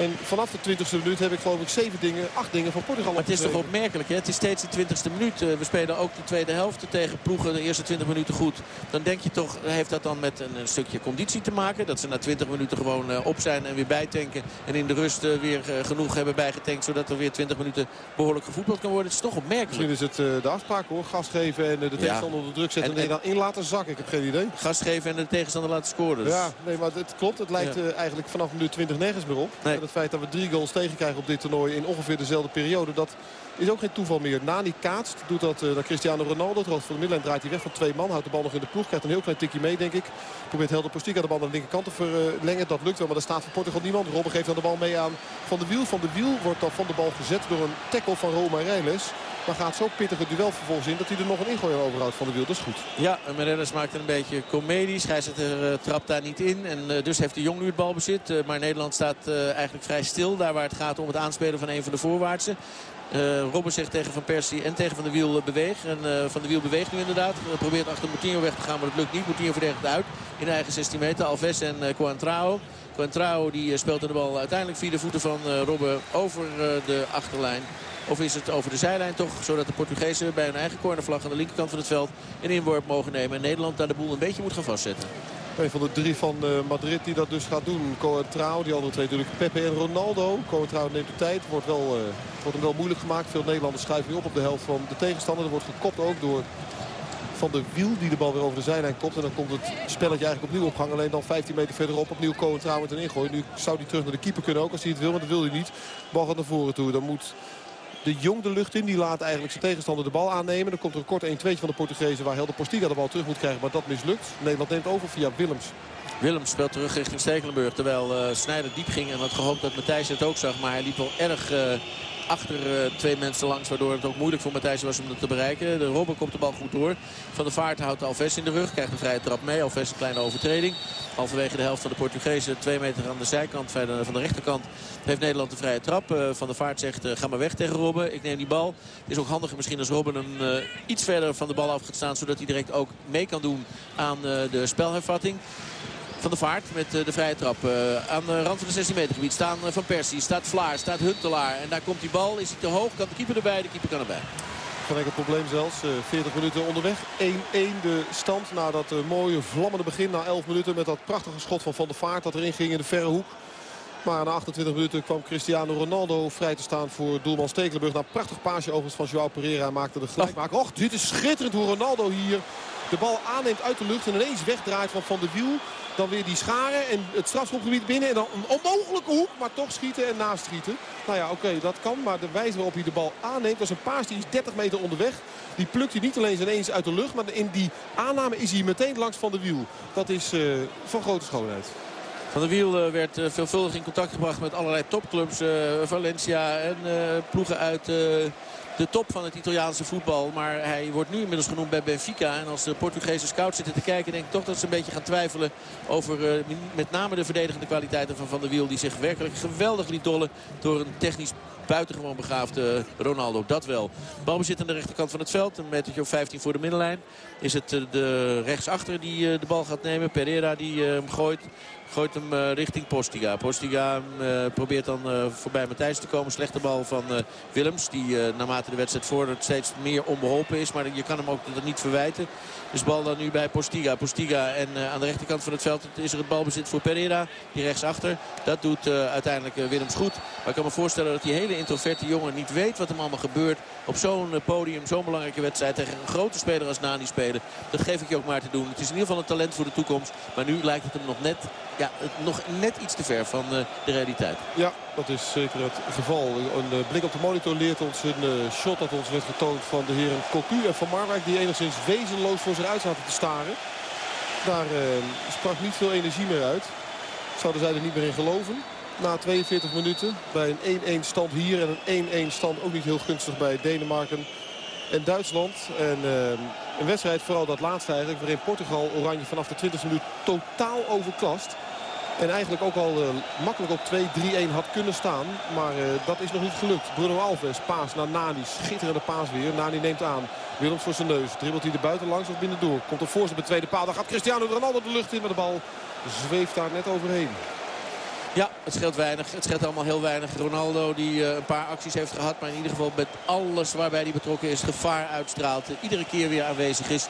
En vanaf de 20e minuut heb ik geloof ik zeven dingen, acht dingen van Portugal Maar het is toch opmerkelijk. Hè? Het is steeds de 20e minuut. Eh, we spelen ook de tweede helft tegen ploegen de eerste 20 minuten goed. Dan denk je toch, heeft dat dan met een, stukje conditie te maken? Dat ze na 20 minuten gewoon uh, op zijn en weer bijtanken. En in de rust uh, weer genoeg hebben bijgetankt. Zodat er weer 20 minuten behoorlijk gevoetbald kan worden. Het is toch opmerkelijk. Misschien is het de afspraak hoor. Gas geven en de tegenstander onder druk zetten. En, en, dan in laten zakken. Ik heb geen idee. Gas geven en de tegenstander laten scoren. Dus. Ja, nee, maar het klopt. Het lijkt ja. eigenlijk vanaf minuut 20 nergens meer op. Nee. Het feit dat we drie goals tegenkrijgen op dit toernooi in ongeveer dezelfde periode. Dat is ook geen toeval meer. Nani kaatst, doet dat naar Cristiano Ronaldo. Het van de middenlijn draait hij weg van twee man. Houdt de bal nog in de ploeg. Krijgt een heel klein tikje mee, denk ik. Probeert Helder Postiga de bal aan de linkerkant te verlengen. Dat lukt wel, maar er staat voor Portugal niemand. Robben geeft dan de bal mee aan Van de Wiel. Van de Wiel wordt dan van de bal gezet door een tackle van Roma Reiles. Maar gaat zo pittig het duel vervolgens in dat hij er nog een ingooi overhoudt van de wiel. Dat is goed. Ja, Meirelles maakt een beetje comedie. Scheidsrechter uh, trapt daar niet in. En uh, dus heeft de Jong nu het balbezit. Uh, maar Nederland staat eigenlijk vrij stil. Daar waar het gaat om het aanspelen van een van de voorwaartsen. Uh, Robben zegt tegen Van Persie en tegen Van de Wiel beweegt. En Van de Wiel beweegt nu inderdaad. Probeert achter Moutinho weg te gaan, maar dat lukt niet. Moutinho verdedigt uit in de eigen 16 meter. Alves en uh, Coentrao. Coentrao die speelt de bal uiteindelijk via de voeten van Robben over de achterlijn. Of is het over de zijlijn toch, zodat de Portugezen bij hun eigen cornervlag aan de linkerkant van het veld een inworp mogen nemen. En Nederland daar de boel een beetje moet gaan vastzetten. Een van de drie van uh, Madrid die dat dus gaat doen. Coentrao, die andere twee natuurlijk Pepe en Ronaldo. Coentrao neemt de tijd. Wordt, wel, uh, wordt hem wel moeilijk gemaakt. Veel Nederlanders schuiven nu op op de helft van de tegenstander. Er wordt gekopt ook door Van de Wiel die de bal weer over de zijlijn kopt. En dan komt het spelletje eigenlijk opnieuw op gang. Alleen dan 15 meter verderop opnieuw Coentrao met een ingooi. Nu zou hij terug naar de keeper kunnen ook als hij het wil. Maar dat wil hij niet. De bal gaat naar voren toe. Dan moet de Jong de lucht in. Die laat eigenlijk zijn tegenstander de bal aannemen. Dan komt er een kort 1-2 van de Portugezen waar Helder Postiga de bal terug moet krijgen. Maar dat mislukt. Nederland neemt over via Willems. Willems speelt terug richting Stekelenburg. Terwijl uh, Snijder diep ging en had gehoopt dat Matthijs het ook zag. Maar hij liep wel erg... Uh, achter uh, twee mensen langs. Waardoor het ook moeilijk voor Matthijs was om dat te bereiken. De Robben komt de bal goed door. Van de Vaart houdt Alves in de rug. Krijgt een vrije trap mee. Alves een kleine overtreding. Halverwege de helft van de Portugezen. Twee meter aan de zijkant van de rechterkant heeft Nederland de vrije trap. Uh, van de Vaart zegt uh, ga maar weg tegen Robben. Ik neem die bal. Het is ook handiger misschien als Robben een, iets verder van de bal af gaat staan. Zodat hij direct ook mee kan doen aan de spelhervatting. Van de Vaart met de vrije trap. aan de rand van de 16 meter gebied staan Van Persie. Staat Vlaar, staat Huntelaar. En daar komt die bal. Is hij te hoog? Kan de keeper erbij? De keeper kan erbij. Geen enkel probleem zelfs. 40 minuten onderweg. 1-1 de stand na dat mooie vlammende begin. Na 11 minuten met dat prachtige schot van Van der Vaart. Dat erin ging in de verre hoek. Maar na 28 minuten kwam Cristiano Ronaldo vrij te staan voor doelman Stekelenburg. Na een prachtig paasje overigens van Joao Pereira maakte de gelijkmaker. Och, dit is schitterend hoe Ronaldo hier de bal aanneemt uit de lucht. En ineens wegdraait van Van de Wiel. Dan weer die scharen en het strafschopgebied binnen. En dan een onmogelijke hoek, maar toch schieten en naast schieten. Nou ja, oké, dat kan. Maar de wijze waarop hij de bal aanneemt. Dat is een paas die is 30 meter onderweg. Die plukt hij niet alleen ineens uit de lucht. Maar in die aanname is hij meteen langs Van de Wiel. Dat is uh, van grote schoonheid. Van der Wiel werd uh, veelvuldig in contact gebracht met allerlei topclubs. Valencia en ploegen uit de top van het Italiaanse voetbal. Maar hij wordt nu inmiddels genoemd bij Benfica. En als de Portugese scouts zitten te kijken, denk ik toch dat ze een beetje gaan twijfelen over uh, met name de verdedigende kwaliteiten van Van der Wiel. Die zich werkelijk geweldig liet dollen door een technisch buitengewoon begaafde Ronaldo. Dat wel. Balbezit aan de rechterkant van het veld. Een metertje of 15 voor de middenlijn. Is het eh, de rechtsachter die eh, de bal gaat nemen. Pereira die hem gooit. Gooit hem uh, richting Postiga. Postiga uh, probeert dan uh, voorbij Matthijs te komen. Slechte bal van Willems. Die naarmate de wedstrijd vordert steeds meer onbeholpen is. Maar je kan hem ook niet verwijten. Dus bal dan nu bij Postiga. Postiga en aan de rechterkant van het veld is er het balbezit voor Pereira. Die rechtsachter. Dat doet uiteindelijk Willems goed. Maar ik kan me voorstellen dat die hele introverte jongen niet weet wat hem allemaal gebeurt. Op zo'n podium, zo'n belangrijke wedstrijd tegen een grote speler als Nani spelen. Dat geef ik je ook maar te doen. Het is in ieder geval een talent voor de toekomst. Maar nu lijkt het hem nog net ja, nog net iets te ver van uh, de realiteit. Ja, dat is zeker het geval. Een uh, blik op de monitor leert ons een uh, shot dat ons werd getoond van de heren Cocu en Van Marwijk. Die enigszins wezenloos voor zich uit zaten te staren. Daar sprak niet veel energie meer uit. Zouden zij er niet meer in geloven. Na 42 minuten bij een 1-1 stand hier en een 1-1 stand ook niet heel gunstig bij Denemarken en Duitsland. En een wedstrijd, vooral dat laatste eigenlijk, waarin Portugal Oranje vanaf de 20 minuut totaal overklast. En eigenlijk ook al uh, makkelijk op 2-3-1 had kunnen staan. Maar uh, dat is nog niet gelukt. Bruno Alves, paas naar Nani. Schitterende paas weer. Nani neemt aan. Willems voor zijn neus. Dribbelt hij er buiten langs of binnendoor. Komt er voor de tweede paal. Dan gaat Cristiano Ronaldo de lucht in. Maar de bal zweeft daar net overheen. Ja, het scheelt weinig. Het scheelt allemaal heel weinig. Ronaldo die uh, een paar acties heeft gehad. Maar in ieder geval met alles waarbij hij betrokken is. Gevaar uitstraalt. Iedere keer weer aanwezig is.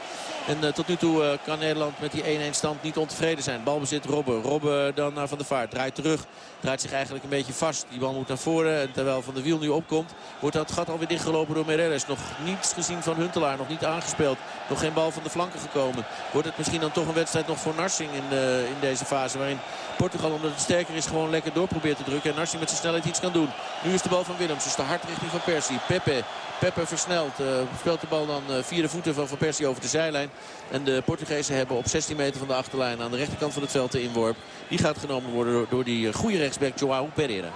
En uh, tot nu toe kan Nederland met die 1-1 stand niet ontevreden zijn. Balbezit Robben. Robben dan naar Van der Vaart. Draait terug. Draait zich eigenlijk een beetje vast. Die bal moet naar voren. En terwijl Van der Wiel nu opkomt. Wordt dat gat alweer dichtgelopen door Meirelles. Nog niets gezien van Huntelaar. Nog niet aangespeeld. Nog geen bal van de flanken gekomen. Wordt het misschien dan toch een wedstrijd nog voor Narsing in, in deze fase. Waarin Portugal omdat het sterker is gewoon lekker door probeert te drukken. En Narsing met zijn snelheid iets kan doen. Nu is de bal van Willems. Dus de hard richting van Persie. Pepe. Pepe versnelt. Uh, speelt de bal dan uh, via de voeten van Van Persie over de zijlijn. En de Portugezen hebben op 16 meter van de achterlijn aan de rechterkant van het veld de inworp. Die gaat genomen worden door, die goede rechtsback Joao Pereira.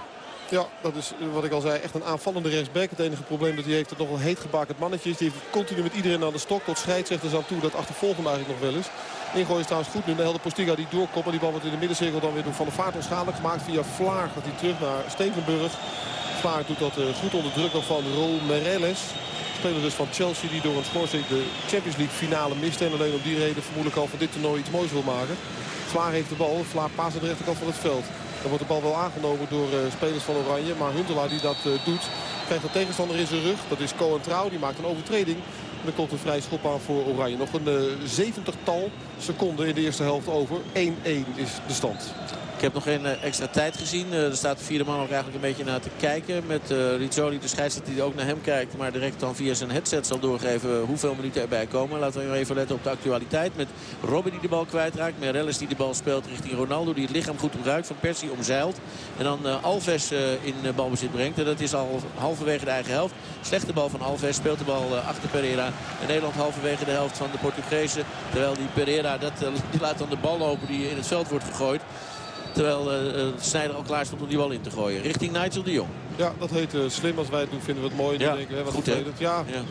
Ja, dat is wat ik al zei. Echt een aanvallende rechtsback. Het enige probleem dat hij heeft dat nog een heet gebakend mannetje is. Die heeft continu met iedereen aan de stok. Tot scheidsrechters aan toe. Dat eigenlijk nog wel eens. Ingooi is trouwens goed nu. De Helder Postiga die doorkomt. Maar die bal wordt in de middencirkel dan weer door Van de Vaart onschadelijk gemaakt. Via Vlaar gaat hij terug naar Stevenburg. Vlaar doet dat eh, goed onder druk van Rol Mereles. Speler dus van Chelsea die door een schorsing de Champions League finale mist. En alleen op die reden vermoedelijk al van dit toernooi iets moois wil maken. Vlaar heeft de bal. Vlaar paast aan de rechterkant van het veld. Dan wordt de bal wel aangenomen door uh, spelers van Oranje. Maar Huntelaar die dat uh, doet, krijgt de tegenstander in zijn rug. Dat is Cohen Trouw. Die maakt een overtreding. En dan komt een vrij schop aan voor Oranje. Nog een zeventigtal seconden in de eerste helft over. 1-1 is de stand. Ik heb nog geen eh, extra tijd gezien. Eh, er staat de vierde man ook eigenlijk een beetje naar te kijken. Met uh, Rizzoli, de scheidsrechter die ook naar hem kijkt. Maar direct dan via zijn headset zal doorgeven hoeveel minuten erbij komen. Laten we even letten op de actualiteit. Met Robin die de bal kwijtraakt. Merelles die de bal speelt richting Ronaldo. Die het lichaam goed gebruikt. Van Persie omzeilt. En dan Alves in balbezit brengt. En dat is al halverwege de eigen helft. Slechte bal van Alves. Speelt de bal achter Pereira. En Nederland halverwege de helft van de Portugezen. Terwijl die Pereira, dat, die laat dan de bal lopen die in het veld wordt gegooid. Terwijl uh, Snijder al klaar stond om die bal in te gooien. Richting Nigel de Jong. Ja, dat heet uh, slim. Als wij het doen vinden we het mooi. Ja, denken, hè, wat goed hè? Ja. ja.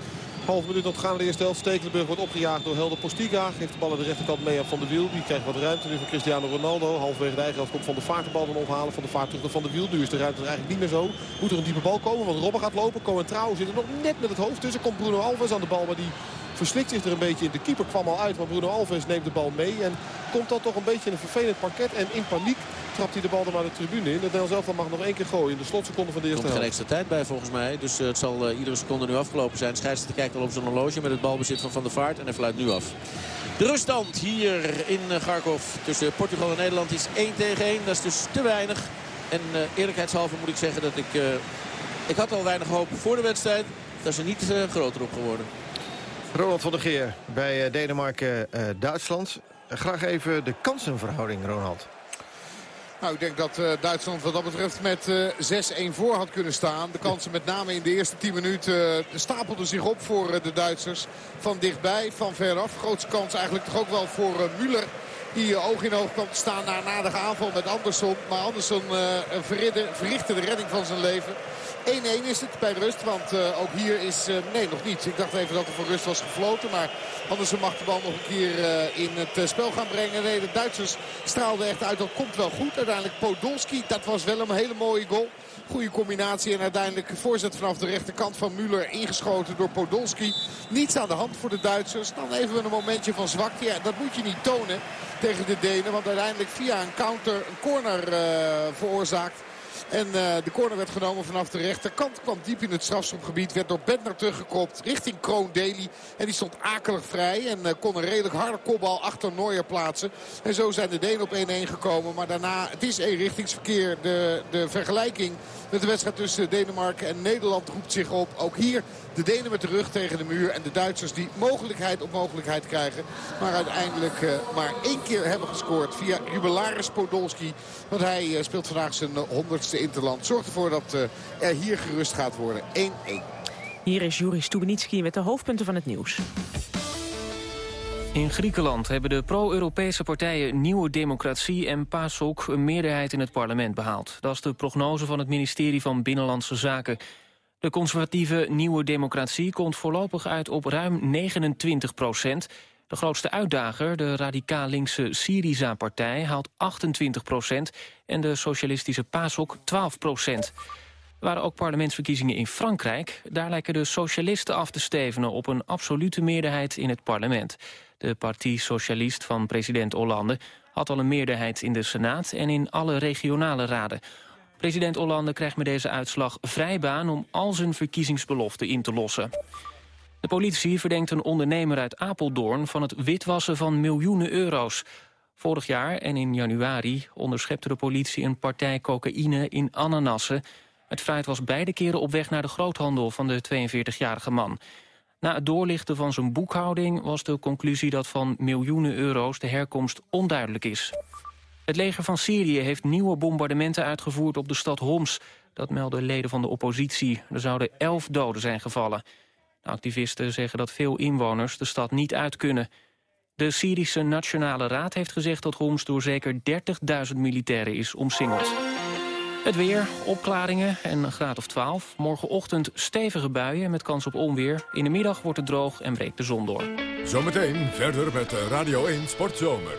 Half minuut nog gaan de eerste helft. Stekelenburg wordt opgejaagd door Helder Postiga. Geeft de bal aan de rechterkant mee aan Van de Wiel. Die krijgt wat ruimte nu van Cristiano Ronaldo. Halverwege de eigen helft komt Van de Vaart de bal dan ophalen. Van de Vaart terug naar Van de Wiel. Nu is de ruimte er eigenlijk niet meer zo. Moet er een diepe bal komen, want Robben gaat lopen. Cohen Trouw zit er nog net met het hoofd tussen. Komt Bruno Alves aan de bal, maar die verslikt zich er een beetje in. De keeper kwam al uit, maar Bruno Alves neemt de bal mee. En komt dan toch een beetje in een vervelend parket. En in paniek trapt hij de bal er maar de tribune in. Het Nederlands elftal mag nog één keer gooien in de slotseconde van de eerste helft. Er komt geen extra tijd bij volgens mij. Dus uh, het zal uh, iedere seconde nu afgelopen zijn. Scheidsrechter kijkt al op zijn horloge met het balbezit van Van der Vaart. En hij fluit nu af. De ruststand hier in uh, Garkov tussen Portugal en Nederland is 1 tegen 1. Dat is dus te weinig. En eerlijkheidshalve moet ik zeggen dat ik... ik had al weinig hoop voor de wedstrijd. Dat is er niet groter op geworden. Ronald van der Geer bij Denemarken-Duitsland. Graag even de kansenverhouding, Ronald. Nou, ik denk dat uh, Duitsland wat dat betreft met uh, 6-1 voor had kunnen staan. De kansen met name in de eerste 10 minuten uh, stapelden zich op voor de Duitsers. Van dichtbij, van veraf. Grootste kans eigenlijk toch ook wel voor Müller. Die oog in oog kwam te staan na een aanval met Andersson. Maar Andersson verrichtte de redding van zijn leven. 1-1 is het bij rust, want uh, ook hier is... Uh, nee, nog niet. Ik dacht even dat er voor rust was gefloten. Maar Andersen mag de bal nog een keer uh, in het spel gaan brengen. Nee, de Duitsers straalden echt uit. Dat komt wel goed. Uiteindelijk Podolski, dat was wel een hele mooie goal. Goede combinatie en uiteindelijk voorzet vanaf de rechterkant van Müller ingeschoten door Podolski. Niets aan de hand voor de Duitsers. Dan even een momentje van zwakte. Ja, dat moet je niet tonen tegen de Denen. Want uiteindelijk via een counter een corner veroorzaakt en uh, de corner werd genomen vanaf de rechterkant. Kwam diep in het strafschopgebied. Werd door Bentner teruggekopt richting Kroon Daly. En die stond akelig vrij. En uh, kon een redelijk harde kopbal achter Neuer plaatsen. En zo zijn de Denen op 1-1 gekomen. Maar daarna, het is eenrichtingsverkeer. De, de vergelijking met de wedstrijd tussen Denemarken en Nederland roept zich op. Ook hier de Denen met de rug tegen de muur. En de Duitsers die mogelijkheid op mogelijkheid krijgen. Maar uiteindelijk uh, maar één keer hebben gescoord via Jubilaris Podolski. Want hij uh, speelt vandaag zijn honderdste interland. Zorgt ervoor dat uh, er hier gerust gaat worden. 1-1. Hier is Juri Stubenitski met de hoofdpunten van het nieuws. In Griekenland hebben de pro-Europese partijen Nieuwe Democratie en PASOK een meerderheid in het parlement behaald. Dat is de prognose van het ministerie van Binnenlandse Zaken. De conservatieve Nieuwe Democratie komt voorlopig uit op ruim 29 procent. De grootste uitdager, de radicaal linkse Syriza-partij, haalt 28 procent... en de socialistische PASOK 12 procent. Er waren ook parlementsverkiezingen in Frankrijk. Daar lijken de socialisten af te stevenen op een absolute meerderheid in het parlement. De Partie Socialist van president Hollande had al een meerderheid in de Senaat... en in alle regionale raden. President Hollande krijgt met deze uitslag vrijbaan om al zijn verkiezingsbeloften in te lossen. De politie verdenkt een ondernemer uit Apeldoorn van het witwassen van miljoenen euro's. Vorig jaar en in januari onderschepte de politie een partij cocaïne in ananassen. Het fruit was beide keren op weg naar de groothandel van de 42-jarige man. Na het doorlichten van zijn boekhouding was de conclusie dat van miljoenen euro's de herkomst onduidelijk is. Het leger van Syrië heeft nieuwe bombardementen uitgevoerd op de stad Homs. Dat melden leden van de oppositie. Er zouden elf doden zijn gevallen. De activisten zeggen dat veel inwoners de stad niet uit kunnen. De Syrische Nationale Raad heeft gezegd dat Homs door zeker 30.000 militairen is omsingeld. Het weer, opklaringen en een graad of 12. Morgenochtend stevige buien met kans op onweer. In de middag wordt het droog en breekt de zon door. Zometeen verder met Radio 1 Sportzomer.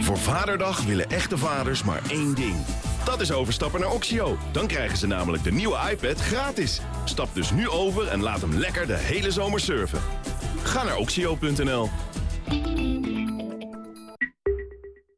Voor Vaderdag willen echte vaders maar één ding. Dat is overstappen naar Oxio. Dan krijgen ze namelijk de nieuwe iPad gratis. Stap dus nu over en laat hem lekker de hele zomer surfen. Ga naar oxio.nl.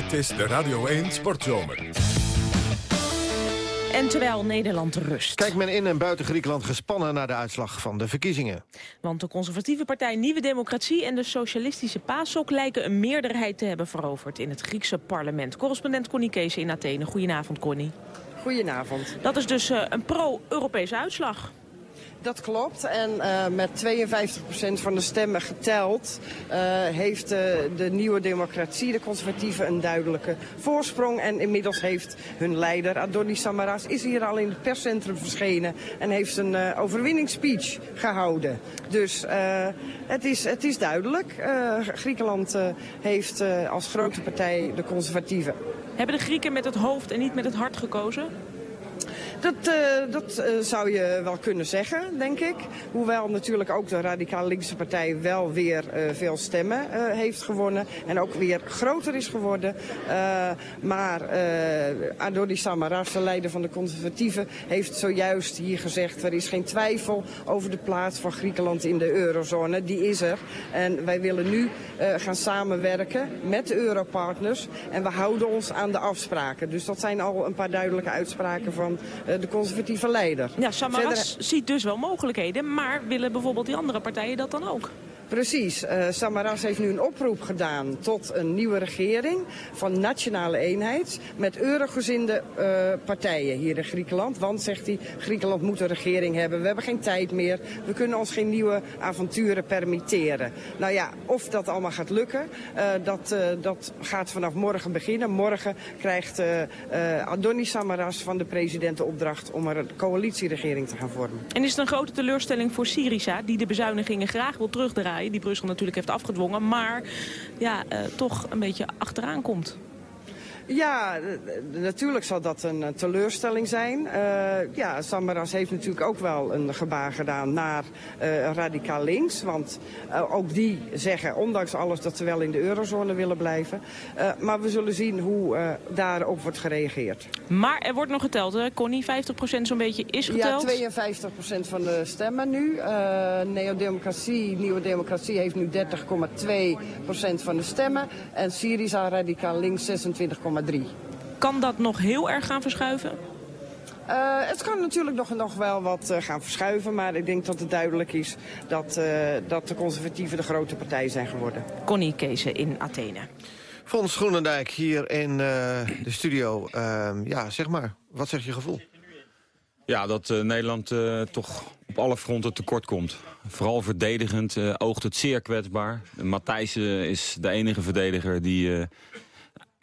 Dit is de Radio 1 Sportzomer. En terwijl Nederland rust. Kijkt men in en buiten Griekenland gespannen naar de uitslag van de verkiezingen. Want de conservatieve partij Nieuwe Democratie en de socialistische PASOK... lijken een meerderheid te hebben veroverd in het Griekse parlement. Correspondent Connie Kees in Athene. Goedenavond, Connie. Goedenavond. Dat is dus uh, een pro-Europese uitslag. Dat klopt. En uh, met 52% van de stemmen geteld uh, heeft uh, de nieuwe democratie, de conservatieven, een duidelijke voorsprong. En inmiddels heeft hun leider, Adonis Samaras, is hier al in het perscentrum verschenen en heeft een overwinningsspeech gehouden. Dus het, is, het is duidelijk. Griekenland heeft als grote partij de conservatieven. Hebben de Grieken met het hoofd en niet met het hart gekozen? Dat, uh, dat uh, zou je wel kunnen zeggen, denk ik. Hoewel natuurlijk ook de radicaal linkse partij wel weer uh, veel stemmen heeft gewonnen. En ook weer groter is geworden. maar Adonis Samaras, de leider van de conservatieven, heeft zojuist hier gezegd... er is geen twijfel over de plaats van Griekenland in de eurozone. Die is er. En wij willen nu gaan samenwerken met de europartners. En we houden ons aan de afspraken. Dus dat zijn al een paar duidelijke uitspraken van de conservatieve leider. Ja, Samaras Verder... ziet dus wel mogelijkheden, maar willen bijvoorbeeld die andere partijen dat dan ook? Precies. Uh, Samaras heeft nu een oproep gedaan tot een nieuwe regering van nationale eenheid met eurogezinde uh, partijen hier in Griekenland. Want, zegt hij, Griekenland moet een regering hebben. We hebben geen tijd meer. We kunnen ons geen nieuwe avonturen permitteren. Nou ja, of dat allemaal gaat lukken, uh, dat, dat gaat vanaf morgen beginnen. Morgen krijgt Adonis Samaras van de president de opdracht om een coalitieregering te gaan vormen. En is het een grote teleurstelling voor Syriza, die de bezuinigingen graag wil terugdraaien? Die Brussel natuurlijk heeft afgedwongen, maar ja, uh, toch een beetje achteraan komt. Ja, natuurlijk zal dat een teleurstelling zijn. Uh, ja, Samaras heeft natuurlijk ook wel een gebaar gedaan naar uh, radicaal links. Want uh, ook die zeggen, ondanks alles, dat ze wel in de eurozone willen blijven. maar we zullen zien hoe daarop wordt gereageerd. Maar er wordt nog geteld, hè? Connie, 50% zo'n beetje is geteld? Ja, 52% van de stemmen nu. Neo-democratie, Nieuwe Democratie heeft nu 30,2% van de stemmen. En Syriza radicaal links 26,3%. Kan dat nog heel erg gaan verschuiven? Uh, het kan natuurlijk nog, nog wel wat uh, gaan verschuiven, maar ik denk dat het duidelijk is dat, uh, dat de conservatieven de grote partij zijn geworden. Connie Kees in Athene. Fons Groenendijk hier in de studio. Ehm, ja, zeg maar, wat zegt je gevoel? Ja, dat Nederland toch op alle fronten tekort komt. Vooral verdedigend oogt het zeer kwetsbaar. Matthijs is de enige verdediger die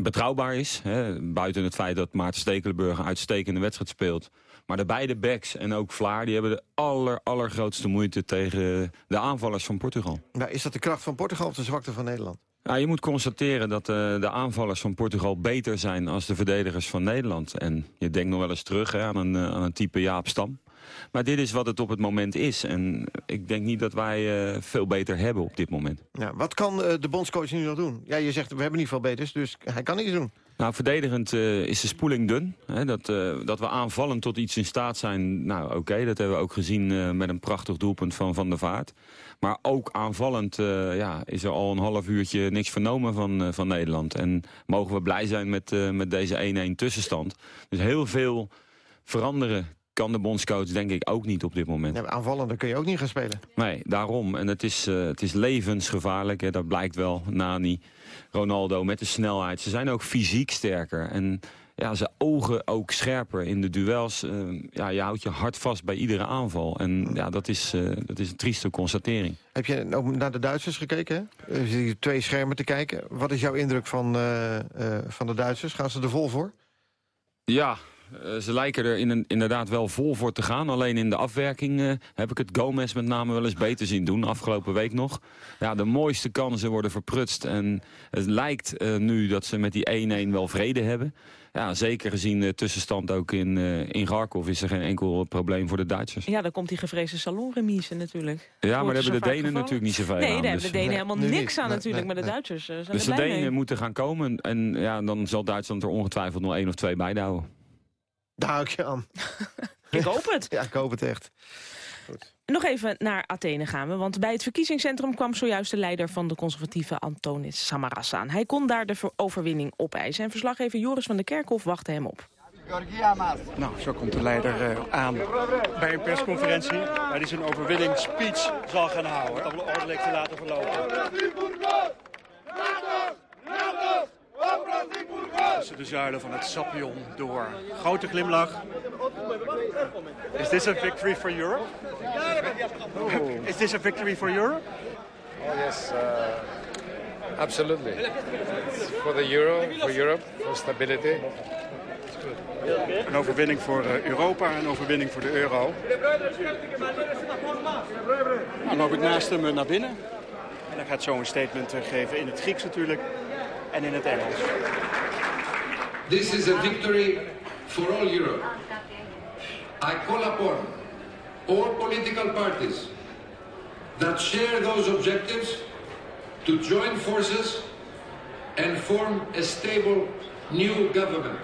betrouwbaar is. Hè, buiten het feit dat Maarten Stekelenburg een uitstekende wedstrijd speelt. Maar de beide backs en ook Vlaar... die hebben de aller, allergrootste moeite tegen de aanvallers van Portugal. Nou, is dat de kracht van Portugal of de zwakte van Nederland? Ja, je moet constateren dat uh, de aanvallers van Portugal beter zijn... als de verdedigers van Nederland. En je denkt nog wel eens terug hè, aan, een, uh, aan een type Jaap Stam. Maar dit is wat het op het moment is. En ik denk niet dat wij uh, veel beter hebben op dit moment. Ja, wat kan uh, de bondscoach nu nog doen? Ja, je zegt we hebben niet veel beters, dus hij kan niets doen. Nou, verdedigend uh, is de spoeling dun. Dat, dat we aanvallend tot iets in staat zijn, nou oké, okay, dat hebben we ook gezien met een prachtig doelpunt van Van der Vaart. Maar ook aanvallend ja, is er al een half uurtje niks vernomen van, van Nederland. En mogen we blij zijn met, met deze 1-1 tussenstand. Dus heel veel veranderen kan de bondscoach denk ik ook niet op dit moment. Ja, aanvallende kun je ook niet gaan spelen. Nee, daarom. En het is, uh, het is levensgevaarlijk. Hè. Dat blijkt wel. Nani, Ronaldo met de snelheid. Ze zijn ook fysiek sterker. En ja, zijn ogen ook scherper in de duels. Eh, ja, je houdt je hart vast bij iedere aanval. En ja, dat is, uh, dat is een trieste constatering. Heb je ook naar de Duitsers gekeken? Hè? Je ziet twee schermen te kijken. Wat is jouw indruk van, van de Duitsers? Gaan ze er vol voor? Ja, ze lijken er in een, inderdaad wel vol voor te gaan. Alleen in de afwerking uh, heb ik het Gomez met name wel eens beter zien doen. Afgelopen week nog. Ja, de mooiste kansen worden verprutst. En het lijkt uh, nu dat ze met die 1-1 wel vrede hebben. Ja, zeker gezien de tussenstand ook in, in Garkov is er geen enkel probleem voor de Duitsers. Ja, dan komt die gevreesde salonremise natuurlijk. Ja, maar daar hebben de Denen natuurlijk niet zoveel nee, aan. Nee, daar hebben de Denen helemaal nee, niks aan nee, natuurlijk. nee, maar de. Duitsers zijn Dus de Denen mee. moeten gaan komen. En ja, dan zal Duitsland er ongetwijfeld nog één of twee bij houden. Daar hou ik je aan. Ik hoop het. Ja, ik hoop het echt. Nog even naar Athene gaan we, want bij het verkiezingscentrum kwam zojuist de leider van de conservatieve Antonis Samaras aan. Hij kon daar de ver- overwinning opeisen en verslaggever Joris van der Kerkhof wachtte hem op. Nou, zo komt de leider eh, aan bij een persconferentie waar hij zijn overwinningsspeech zal gaan houden. Om het ordelijk te laten verlopen. Tussen de zuilen van het Sapion door. Grote glimlach. Is this a victory for Europe? Is this a victory for Europe? Oh yes, uh, absolutely. It's for the euro, for Europe, for stability. Een overwinning voor eh, Europa, een overwinning voor de euro. Nou, dan loop ik naast hem eh, naar binnen. En hij gaat zo een statement eh, geven in het Grieks natuurlijk en in Engels. This is a victory for all Europe. I call upon all political parties that share those objectives to join forces and form a stable new government.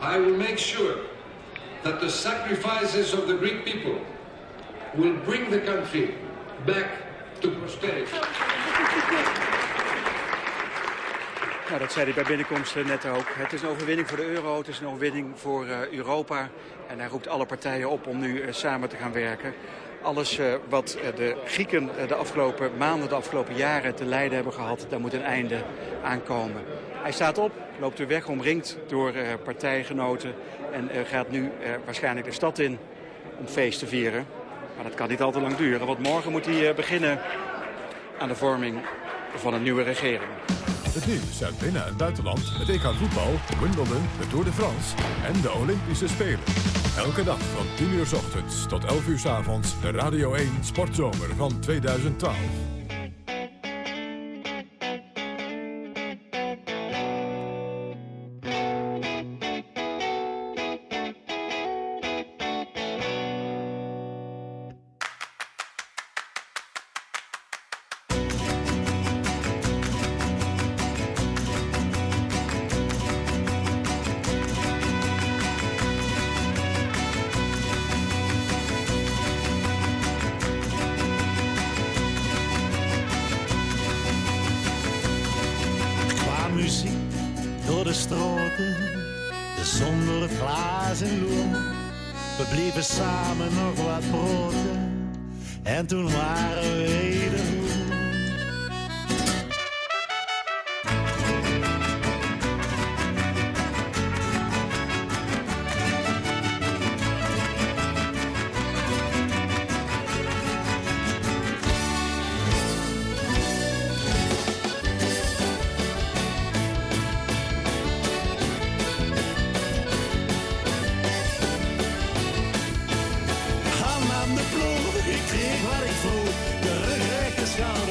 I will make sure that the sacrifices of the Greek people will bring the country back to prosperity. Nou, dat zei hij bij binnenkomst eh, net ook. Het is een overwinning voor de euro, het is een overwinning voor eh, Europa. En hij roept alle partijen op om nu eh, samen te gaan werken. Alles wat de Grieken de afgelopen maanden, de afgelopen jaren te lijden hebben gehad, daar moet een einde aankomen. Hij staat op, loopt de weg omringd door partijgenoten en gaat nu waarschijnlijk de stad in om feest te vieren. Maar dat kan niet al te lang duren, want morgen moet hij beginnen aan de vorming van een nieuwe regering. Het nieuws uit binnen- en buitenland, het EK voetbal, Wimbledon, de Tour de France en de Olympische Spelen. Elke dag van 10 uur 's ochtends tot 11 uur 's avonds de Radio 1 Sportzomer van 2012.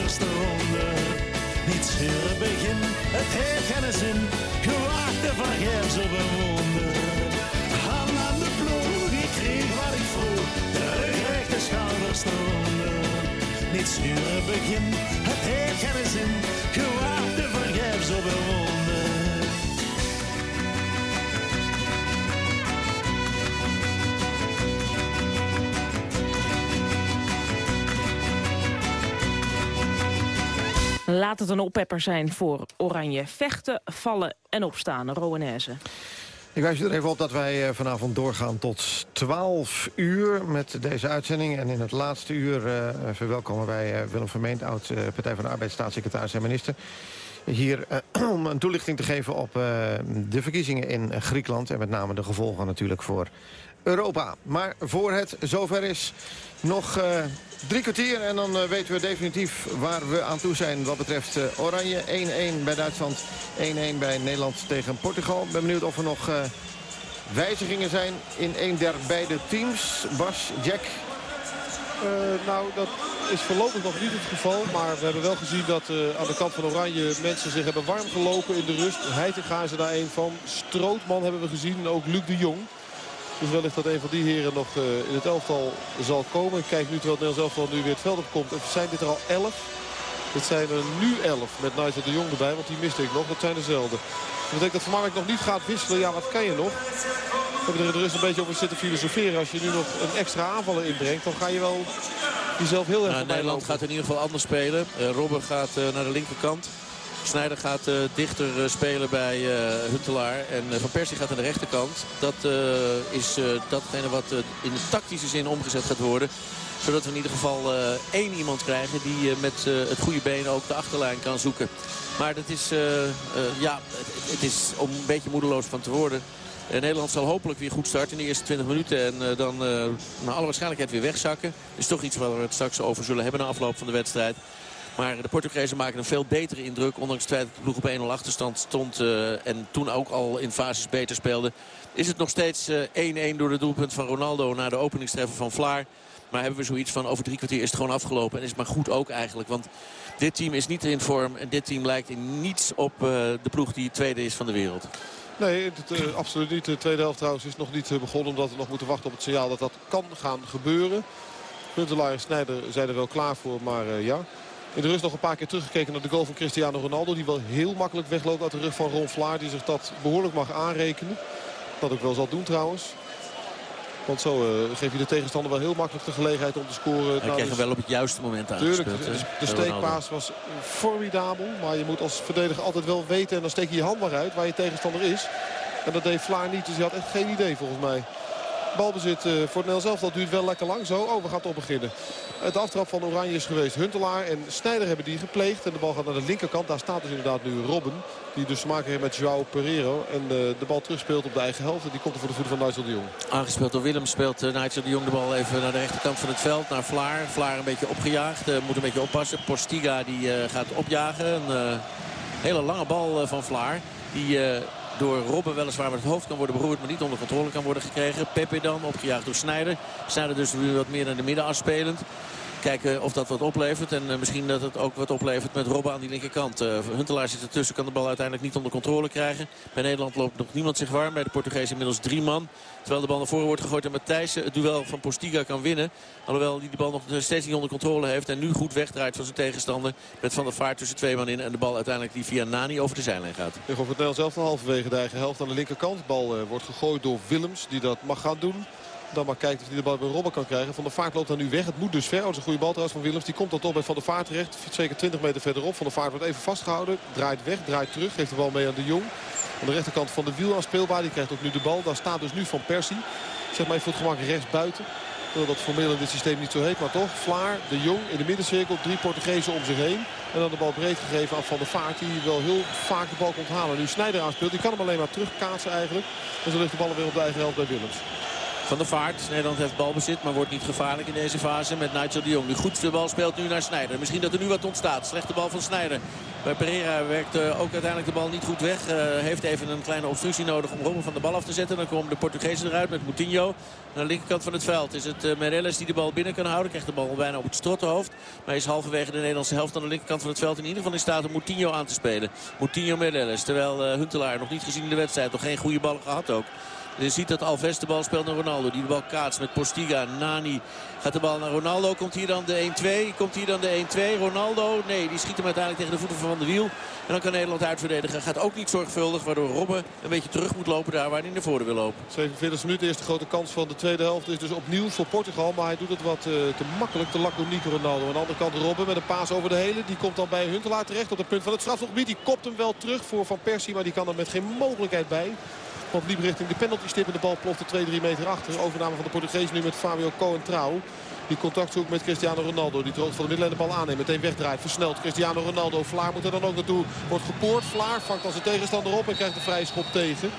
Niet scheuren begin, het heeft geen zin. Gewaagde vergeefs op een wonder. Hand aan de ploeg, ik kreeg wat ik vroeg. De rug recht, de schouders eronder. Niet scheuren begin, het heeft geen zin. Gewaagde vergeefs op een wonder. Laat het een oppepper zijn voor Oranje. Vechten, vallen en opstaan. Roanaise. Ik wijs u er even op dat wij eh, vanavond doorgaan tot 12 uur met deze uitzending. En in het laatste uur eh, verwelkomen wij eh, Willem Vermeend, oud Partij van de Arbeid, staatssecretaris en minister. hier om een toelichting te geven op de verkiezingen in Griekenland. En met name de gevolgen natuurlijk voor Europa. Maar voor het zover is nog drie kwartier. En dan weten we definitief waar we aan toe zijn wat betreft Oranje. 1-1 bij Duitsland, 1-1 bij Nederland tegen Portugal. Ben benieuwd of er nog wijzigingen zijn in een der beide teams. Bas, Jack, nou, dat is voorlopig nog niet het geval. Maar we hebben wel gezien dat aan de kant van Oranje mensen zich hebben warm gelopen in de rust. Heitinga is er daar een van. Strootman hebben we gezien. En ook Luc de Jong. Dus wellicht dat een van die heren nog uh, in het elftal zal komen. Ik kijk nu terwijl het Nederlands elftal nu weer het veld op komt. Zijn dit er al elf? Dit zijn er nu elf met Nigel de Jong erbij. Want die miste ik nog. Dat zijn dezelfde. Dat betekent dat Van Marwijk nog niet gaat wisselen. Ja, wat kan je nog? We hebben er in de rust een beetje over zitten filosoferen. Als je nu nog een extra aanvaller inbrengt, dan ga je wel jezelf heel erg nou, Nederland lopen. gaat in ieder geval anders spelen. Uh, Robben gaat uh, naar de linkerkant. Snijder gaat uh, dichter spelen bij Huntelaar. En Van Persie gaat aan de rechterkant. Dat is datgene wat in de tactische zin omgezet gaat worden zodat we in ieder geval uh, één iemand krijgen die uh, met uh, het goede been ook de achterlijn kan zoeken. Maar dat is, ja, het, is om een beetje moedeloos van te worden. Nederland zal hopelijk weer goed starten in de eerste 20 minuten. En dan naar alle waarschijnlijkheid weer wegzakken. Is toch iets waar we het straks over zullen hebben na afloop van de wedstrijd. Maar de Portugezen maken een veel betere indruk. Ondanks het feit dat de ploeg op 1-0 achterstand stond. en toen ook al in fases beter speelde. Is het nog steeds 1-1 door de doelpunt van Ronaldo na de openingstreffer van Vlaar. Maar hebben we zoiets van over drie kwartier is het gewoon afgelopen. En is het maar goed ook eigenlijk. Want dit team is niet in vorm. En dit team lijkt in niets op uh, de ploeg die tweede is van de wereld. Nee, het, absoluut niet. De tweede helft trouwens is nog niet begonnen. Omdat we nog moeten wachten op het signaal dat dat kan gaan gebeuren. Huntelaar en Snijder zijn er wel klaar voor. Maar ja, in de rust nog een paar keer teruggekeken naar de goal van Cristiano Ronaldo. Die wel heel makkelijk wegloopt uit de rug van Ron Vlaar. Die zich dat behoorlijk mag aanrekenen. Dat ook wel zal doen trouwens. Want zo uh, geef je de tegenstander wel heel makkelijk de gelegenheid om te scoren. Hij nou, kreeg dus... wel op het juiste moment aangespeeld. Tuurlijk, de, de steekpaas was formidabel. Maar je moet als verdediger altijd wel weten. En dan steek je je hand maar uit waar je tegenstander is. En dat deed Vlaar niet. Dus hij had echt geen idee volgens mij. Balbezit uh, voor het Nederlands elftal duurt wel lekker lang zo. Oh, we gaan toch beginnen. Het aftrap van Oranje is geweest. Huntelaar en Snijder hebben die gepleegd. En de bal gaat naar de linkerkant. Daar staat dus inderdaad nu Robben. Die dus te maken heeft met Joao Pereiro. En uh, de bal terugspeelt op de eigen helft. En die komt er voor de voeten van Nigel de Jong. Aangespeeld door Willem speelt uh, Nigel de Jong de bal even naar de rechterkant van het veld. Naar Vlaar. Vlaar een beetje opgejaagd. Moet een beetje oppassen. Postiga die gaat opjagen. Een hele lange bal van Vlaar. Die door Robben weliswaar met het hoofd kan worden beroerd... maar niet onder controle kan worden gekregen. Pepe dan, opgejaagd door Snijder. Snijder dus weer wat meer naar de midden afspelend. Kijken of dat wat oplevert. En uh, misschien dat het ook wat oplevert met Robben aan die linkerkant. Uh, Huntelaar zit ertussen, kan de bal uiteindelijk niet onder controle krijgen. Bij Nederland loopt nog niemand zich warm. Bij de Portugezen inmiddels drie man. Terwijl de bal naar voren wordt gegooid en Matthijssen het duel van Postiga kan winnen. Alhoewel hij de bal nog steeds niet onder controle heeft. En nu goed wegdraait van zijn tegenstander. Met Van der Vaart tussen twee man in. En de bal uiteindelijk die via Nani over de zijlijn gaat. Het Nederlands zelf halverwege de eigen helft aan de linkerkant. De bal uh, wordt gegooid door Willems die dat mag gaan doen. Dan maar kijkt of hij de bal bij Robben kan krijgen. Van der Vaart loopt dan nu weg. Het moet dus ver. Oh, dat is een goede bal trouwens van Willems. Die komt dan toch bij Van der Vaart terecht. Zeker 20 meter verderop. Van der Vaart wordt even vastgehouden. Draait weg, draait terug. Geeft de bal mee aan de Jong. Aan de rechterkant van de wiel speelbaar. Die krijgt ook nu de bal. Daar staat dus nu Van Persie. Zeg maar even het gemak rechts buiten. Terwijl dat formeel in dit systeem niet zo heet. Maar toch, Vlaar, de Jong in de middencirkel. Drie Portugezen om zich heen. En dan de bal breed gegeven aan Van der Vaart. Die wel heel vaak de bal komt halen. Nu Snijder aanspeelt. Die kan hem alleen maar terugkaatsen eigenlijk. En zo ligt de bal weer op de eigen helft bij Willems. Van de Vaart. Nederland heeft balbezit, maar wordt niet gevaarlijk in deze fase met Nigel de Jong. Die goed de bal speelt nu naar Snijder. Misschien dat er nu wat ontstaat. Slechte bal van Snijder. Bij Pereira werkt uh, ook uiteindelijk de bal niet goed weg. Uh, heeft even een kleine obstructie nodig om Robben van de bal af te zetten. Dan komen de Portugezen eruit met Moutinho. Naar de linkerkant van het veld is het uh, Meirelles die de bal binnen kan houden. Krijgt de bal bijna op het strottenhoofd. Maar is halverwege de Nederlandse helft aan de linkerkant van het veld in ieder geval in staat om Moutinho aan te spelen. Moutinho Meirelles. Terwijl Huntelaar nog niet gezien in de wedstrijd. Nog geen goede ballen gehad ook. Je ziet dat Alves de bal speelt naar Ronaldo. Die de bal kaatst met Postiga. Nani gaat de bal naar Ronaldo. Komt hier dan de 1-2. Komt hier dan de 1-2. Ronaldo, nee, die schiet hem uiteindelijk tegen de voeten van de Wiel. En dan kan Nederland uitverdedigen. Gaat ook niet zorgvuldig. Waardoor Robben een beetje terug moet lopen daar waar hij naar voren wil lopen. 47 minuten. Eerste grote kans van de tweede helft is dus opnieuw voor Portugal. Maar hij doet het wat uh, te makkelijk, te laconiek Ronaldo. Aan de andere kant Robben met een paas over de hele. Die komt dan bij Huntelaar terecht op het punt van het strafgebied. Die kopt hem wel terug voor Van Persie. Maar die kan er met geen mogelijkheid bij. Want liep richting de penalty stip en de bal plofte 2-3 meter achter. Overname van de Portugees nu met Fabio Cohen Trouw. Die contact zoekt met Cristiano Ronaldo. Die terug van de middellijn de bal aanneemt. Meteen wegdraait. Versnelt Cristiano Ronaldo. Vlaar moet er dan ook naartoe. Wordt gepoord. Vlaar vangt als een tegenstander op en krijgt een vrije schop tegen.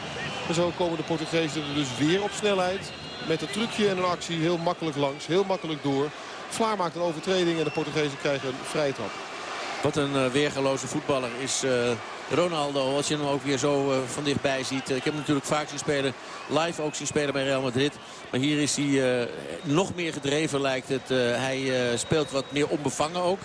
En zo komen de Portugezen er dus weer op snelheid. Met een trucje en een actie heel makkelijk langs. Heel makkelijk door. Vlaar maakt een overtreding en de Portugezen krijgen een vrije trap. Wat een uh, weergeloze voetballer is uh, Ronaldo. Als je hem ook weer zo uh, van dichtbij ziet. ik heb hem natuurlijk vaak zien spelen. Live ook zien spelen bij Real Madrid. Maar hier is hij nog meer gedreven lijkt het. hij speelt wat meer onbevangen ook.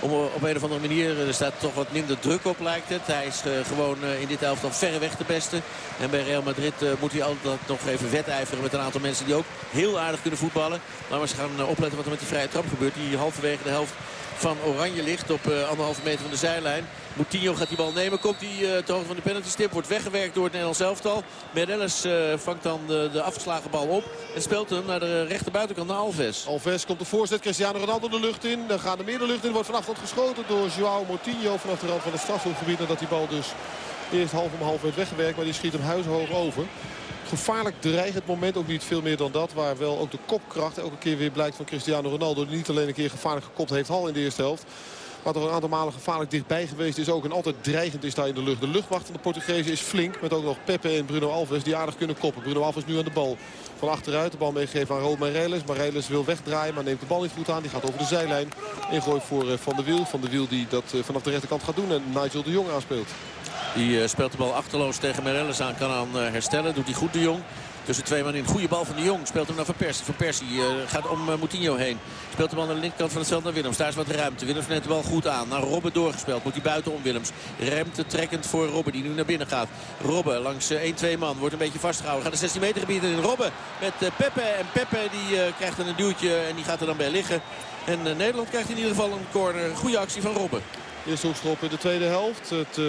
Op een of andere manier, er staat toch wat minder druk op lijkt het. Hij is gewoon in dit elftal verreweg de beste. En bij Real Madrid moet hij altijd nog even wedijveren met een aantal mensen die ook heel aardig kunnen voetballen. Maar we gaan opletten wat er met die vrije trap gebeurt. Die halverwege de helft van Oranje ligt op anderhalve meter van de zijlijn. Moutinho gaat die bal nemen. Komt hij uh, te hoogte van de penalty stip. Wordt weggewerkt door het Nederlands elftal. Meirelles uh, vangt dan de, de, afgeslagen bal op. En speelt hem naar de rechterbuitenkant naar Alves. Alves komt de voorzet. Cristiano Ronaldo de lucht in. Dan gaat de meer de lucht in. Wordt van afstand geschoten door Joao Moutinho vanaf de rand van het strafschopgebied. Nadat die bal dus eerst half om half werd weggewerkt. Maar die schiet hem huishoog over. Gevaarlijk dreigend moment, ook niet veel meer dan dat. Waar wel ook de kopkracht elke keer weer blijkt van Cristiano Ronaldo. Die niet alleen een keer gevaarlijk gekopt heeft, al in de eerste helft. Wat er een aantal malen gevaarlijk dichtbij geweest is ook. En altijd dreigend is daar in de lucht. De luchtmacht van de Portugezen is flink. Met ook nog Pepe en Bruno Alves die aardig kunnen koppen. Bruno Alves nu aan de bal. Van achteruit de bal meegeven aan Raul Mareles. Mareles wil wegdraaien, maar neemt de bal niet goed aan. Die gaat over de zijlijn. Ingooit voor Van der Wiel. Van der Wiel die dat vanaf de rechterkant gaat doen. En Nigel de Jong aanspeelt. Die speelt de bal achterloos tegen Mareles aan. Kan aan herstellen. Doet hij goed de Jong. Tussen twee man in. Goede bal van de Jong. Speelt hem naar Van Persie. Van Persie uh, gaat om Moutinho heen. Speelt de bal naar de linkerkant van het naar Willems. Daar is wat ruimte. Willems neemt de bal goed aan. Naar Robben doorgespeeld. Moet hij buiten om Willems. Remte trekkend voor Robben die nu naar binnen gaat. Robben langs uh, 1-2 man. Wordt een beetje vastgehouden. Gaat de 16 meter gebied in. Robben met Pepe. En Pepe die krijgt een duwtje en die gaat er dan bij liggen. En Nederland krijgt in ieder geval een corner. Goede actie van Robben. Eerste hoekschop in de tweede helft. Het uh,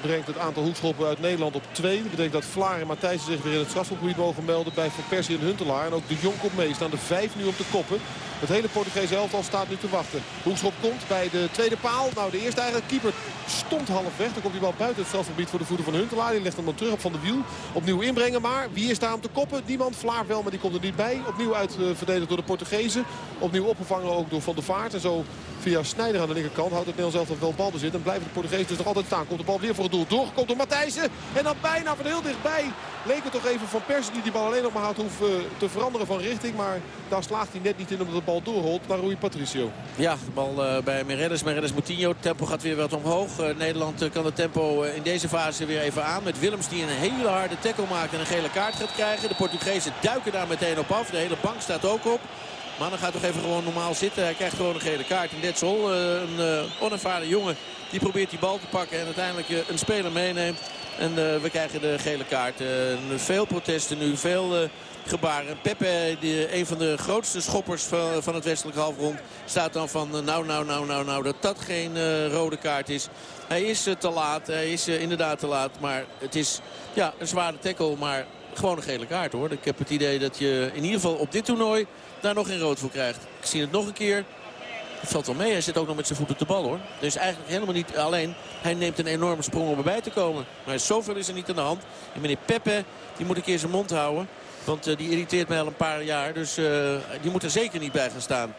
brengt het aantal hoekschoppen uit Nederland op twee. Dat betekent dat Vlaar en Matthijssen zich weer in het strafschopgebied mogen melden bij Van Persie en Huntelaar. En ook de Jong komt mee. Staan de vijf nu op de koppen. Het hele Portugese elftal staat nu te wachten. Hoekschop komt bij de tweede paal. Nou, de eerste eigenlijk keeper stond half weg. Dan komt die bal buiten het strafgebied voor de voeten van Huntelaar. Die legt hem dan terug op Van de Wiel. Opnieuw inbrengen maar. Wie is daar om te koppen? Niemand. Vlaar wel, maar die komt er niet bij. Opnieuw uitverdedigd door de Portugezen. Opnieuw opgevangen ook door Van der Vaart. En zo via Snijder aan de linkerkant houdt het Nederlands elftal wel balbezit. En blijven de Portugezen dus nog altijd staan. Komt de bal weer voor het doel. Doorgekomen door Matthijssen. En dan bijna van heel dichtbij. Leek het toch even van Persie die die bal alleen nog maar had hoeven te veranderen van richting. Maar daar slaagt hij net niet in omdat de bal doorrolt naar Rui Patricio. Ja, de bal uh, bij Meredes. Meredes Moutinho. Tempo gaat weer wat omhoog. Uh, Nederland kan het tempo in deze fase weer even aan. Met Willems die een hele harde tackle maakt en een gele kaart gaat krijgen. De Portugezen duiken daar meteen op af. De hele bank staat ook op. Dan gaat toch even gewoon normaal zitten. Hij krijgt gewoon een gele kaart. En Detsel, een onervaren jongen, die probeert die bal te pakken. En uiteindelijk een speler meeneemt. En we krijgen de gele kaart. veel protesten nu, veel gebaren. Pepe, die, een van de grootste schoppers van, van het westelijke halfrond, staat dan van nou, nou, nou, nou, nou, dat dat geen rode kaart is. Hij is te laat, hij is inderdaad te laat, maar het is ja, een zware tackle, maar gewoon een gele kaart hoor. Ik heb het idee dat je in ieder geval op dit toernooi daar nog geen rood voor krijgt. Ik zie het nog een keer. Het valt wel mee. Hij zit ook nog met zijn voet op de bal hoor. Dus eigenlijk helemaal niet alleen. Hij neemt een enorme sprong om erbij te komen. Maar zoveel is er niet aan de hand. En meneer Pepe, die moet een keer zijn mond houden. Want uh, die irriteert mij al een paar jaar. Dus uh, die moet er zeker niet bij gaan staan.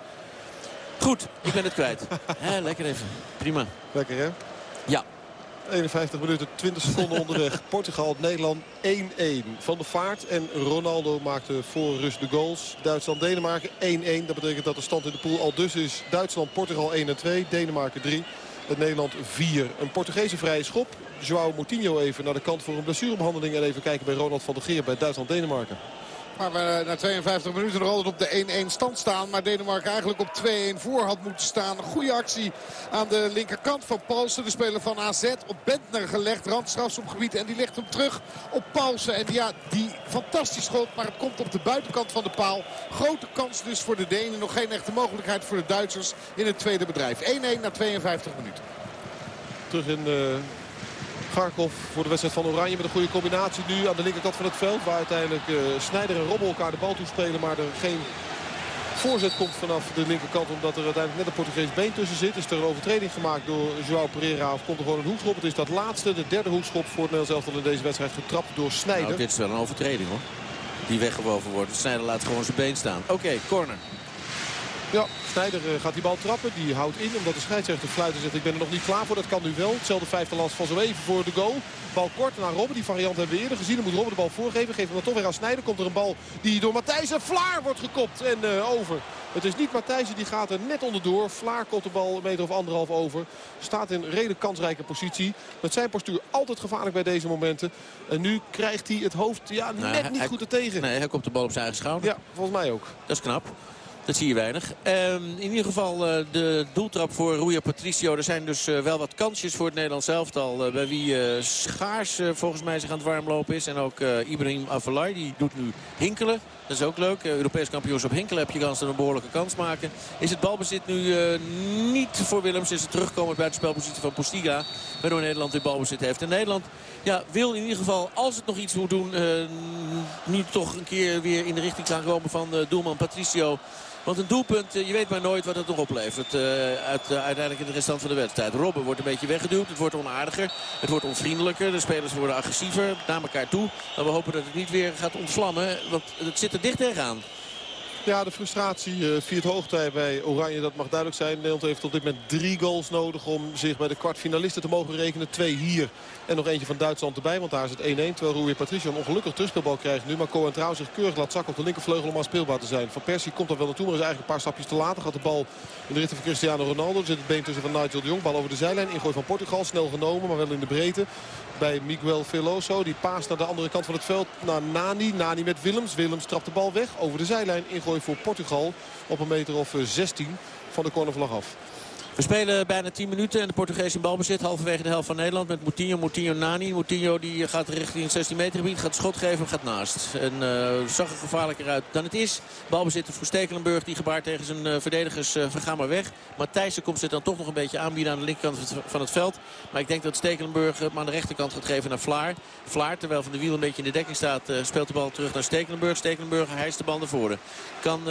Goed, ik ben het kwijt. He, lekker even. Prima. Lekker hè? Ja. 51 minuten, 20 seconden onderweg. Portugal, Nederland 1-1. Van de Vaart en Ronaldo maakte voor rust de goals. Duitsland, Denemarken 1-1. Dat betekent dat de stand in de pool al dus is. Duitsland, Portugal 1 en 2. Denemarken 3. Het Nederland 4. Een Portugese vrije schop. Joao Moutinho even naar de kant voor een blessurebehandeling. En even kijken bij Ronald van der Geer bij Duitsland-Denemarken. Waar we na 52 minuten nog altijd op de 1-1 stand staan. Maar Denemarken eigenlijk op 2-1 voor had moeten staan. Goede actie aan de linkerkant van Paulsen. De speler van AZ op Bentner gelegd. Randstrafsopgebied. En die legt hem terug op Paulsen. En ja, die fantastisch schot. Maar het komt op de buitenkant van de paal. Grote kans dus voor de Denen. Nog geen echte mogelijkheid voor de Duitsers in het tweede bedrijf. 1-1 na 52 minuten. Terug in... Uh... Garkov voor de wedstrijd van Oranje met een goede combinatie nu aan de linkerkant van het veld. Waar uiteindelijk uh, Snijder en Robbel elkaar de bal toespelen. Maar er geen Voorzet komt vanaf de linkerkant omdat er uiteindelijk net een Portugees been tussen zit. Is er een overtreding gemaakt door João Pereira of komt er gewoon een hoekschop. Het is dat laatste, de derde hoekschop voor het Nederlands elftal in deze wedstrijd getrapt door Snijder. Nou, dit is wel een overtreding hoor. Die weggewoven wordt. Snijder laat gewoon zijn been staan. Oké, corner. Ja, Snijder eh, gaat die bal trappen. Die houdt in omdat de scheidsrechter fluiten zegt ik ben er nog niet klaar voor. Dat kan nu wel. Hetzelfde vijfde last van zo even voor de goal. Bal kort naar Robben. Die variant hebben we eerder gezien. Dan moet Robben de bal voorgeven. Geeft hem dan toch weer aan Snijder. Komt er een bal die door Matthijs en Vlaar wordt gekopt. En uh, over. Het is niet Matthijsen. Die gaat er net onderdoor. Vlaar komt de bal een meter of anderhalf over. Staat in een redelijk kansrijke positie. Met zijn postuur altijd gevaarlijk bij deze momenten. En nu krijgt hij het hoofd ja, net nee, niet hij, goed er tegen. Nee, hij komt de bal op zijn eigen schouder. Ja, volgens mij ook. Dat is knap. Dat zie je weinig. Um, in ieder geval uh, de doeltrap voor Rui Patricio. Er zijn dus uh, wel wat kansjes voor het Nederlands elftal. Uh, bij wie Schaars volgens mij zich aan het warmlopen is. En ook Ibrahim Avalai. Die doet nu hinkelen. Dat is ook leuk. Europees kampioens op hinkelen heb je kans dat een behoorlijke kans maken. Is het balbezit nu niet voor Willems. Is het terugkomen bij de spelpositie van Postiga. Waardoor Nederland weer balbezit heeft. En Nederland ja, wil in ieder geval, als het nog iets moet doen... nu toch een keer weer in de richting gaan komen van doelman Patricio... Want een doelpunt, je weet maar nooit wat het nog oplevert. Uh, uit, uh, uiteindelijk in de restant van de wedstrijd. Robben wordt een beetje weggeduwd. Het wordt onaardiger. Het wordt onvriendelijker. De spelers worden agressiever naar elkaar toe. Maar we hopen dat het niet weer gaat ontvlammen. Want het zit er dicht tegenaan. Ja, de frustratie uh, viert hoogtij bij Oranje, dat mag duidelijk zijn. Nederland heeft op dit moment drie goals nodig om zich bij de kwartfinalisten te mogen rekenen. Twee hier en nog eentje van Duitsland erbij, want daar is het 1-1. Terwijl Rui Patricio een ongelukkig terugspeelbal krijgt nu. Maar Cohen Trouw zich keurig laat zakken op de linkervleugel om aan speelbaar te zijn. Van Persie komt er wel naartoe, maar is eigenlijk een paar stapjes te later. Gaat de bal in de richting van Cristiano Ronaldo. Er zit het been tussen van Nigel de Jong. Bal over de zijlijn. Ingooi van Portugal. Snel genomen, maar wel in de breedte. Bij Miguel Veloso. Die paast naar de andere kant van het veld naar Nani. Nani met Willems. Willems trapt de bal weg over de zijlijn. Ingooi voor Portugal op een meter of 16 van de cornervlag af. We spelen bijna 10 minuten en de Portugees in balbezit. Halverwege de helft van Nederland met Moutinho, Moutinho, Nani. Moutinho die gaat richting het 16 meter gebied. Gaat schot geven, gaat naast. En uh, zag er gevaarlijker uit dan het is. Balbezit voor Stekelenburg. Die gebaart tegen zijn uh, verdedigers. Uh, ga maar weg. Matthijssen komt zich dan toch nog een beetje aanbieden aan de linkerkant van het veld. Maar ik denk dat Stekelenburg hem aan de rechterkant gaat geven naar Vlaar. Vlaar, terwijl Van de Wiel een beetje in de dekking staat, speelt de bal terug naar Stekelenburg. Stekelenburg hijst de bal naar voren. Kan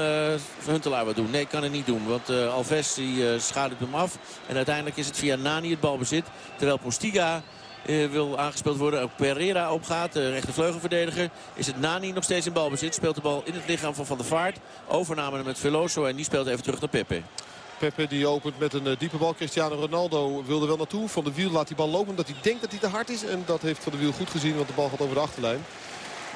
Huntelaar wat doen? Nee, kan het niet doen. Want Alves die schaduwt hem af. En uiteindelijk is het via Nani het balbezit. Terwijl Postiga uh, wil aangespeeld worden. Ook Pereira opgaat, de rechtervleugelverdediger. Is het Nani nog steeds in balbezit. Speelt de bal in het lichaam van Van der Vaart. Overname met Veloso en die speelt even terug naar Pepe. Pepe die opent met een diepe bal. Cristiano Ronaldo wilde wel naartoe. Van de Wiel laat die bal lopen omdat hij denkt dat hij te hard is. En dat heeft Van de Wiel goed gezien, want de bal gaat over de achterlijn.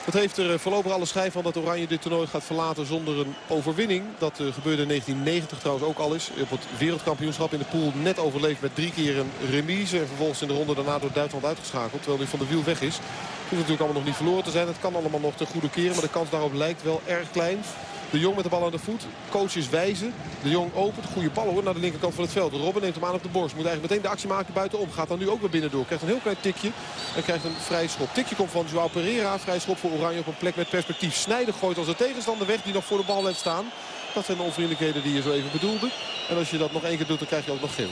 Het heeft er voorlopig alle schijn van dat Oranje dit toernooi gaat verlaten zonder een overwinning. Dat uh, gebeurde in 1990 trouwens ook al eens. Op het wereldkampioenschap in de pool net overleefd met drie keer een remise. En vervolgens in de ronde daarna door Duitsland uitgeschakeld. Terwijl nu van de wiel weg is. Het hoeft natuurlijk allemaal nog niet verloren te zijn. Het kan allemaal nog te goede keren. Maar de kans daarop lijkt wel erg klein. De Jong met de bal aan de voet. Coaches wijzen. De Jong opent. Goede bal hoor naar de linkerkant van het veld. Robben neemt hem aan op de borst. Moet eigenlijk meteen de actie maken buitenom. Gaat dan nu ook weer binnendoor. Krijgt een heel klein tikje. En krijgt een vrij schop. Tikje komt van Joao Pereira. Vrij schop voor Oranje op een plek met perspectief. Snijder gooit als de tegenstander weg die nog voor de bal heeft staan. Dat zijn de onvriendelijkheden die je zo even bedoelde. En als je dat nog één keer doet dan krijg je ook nog geel.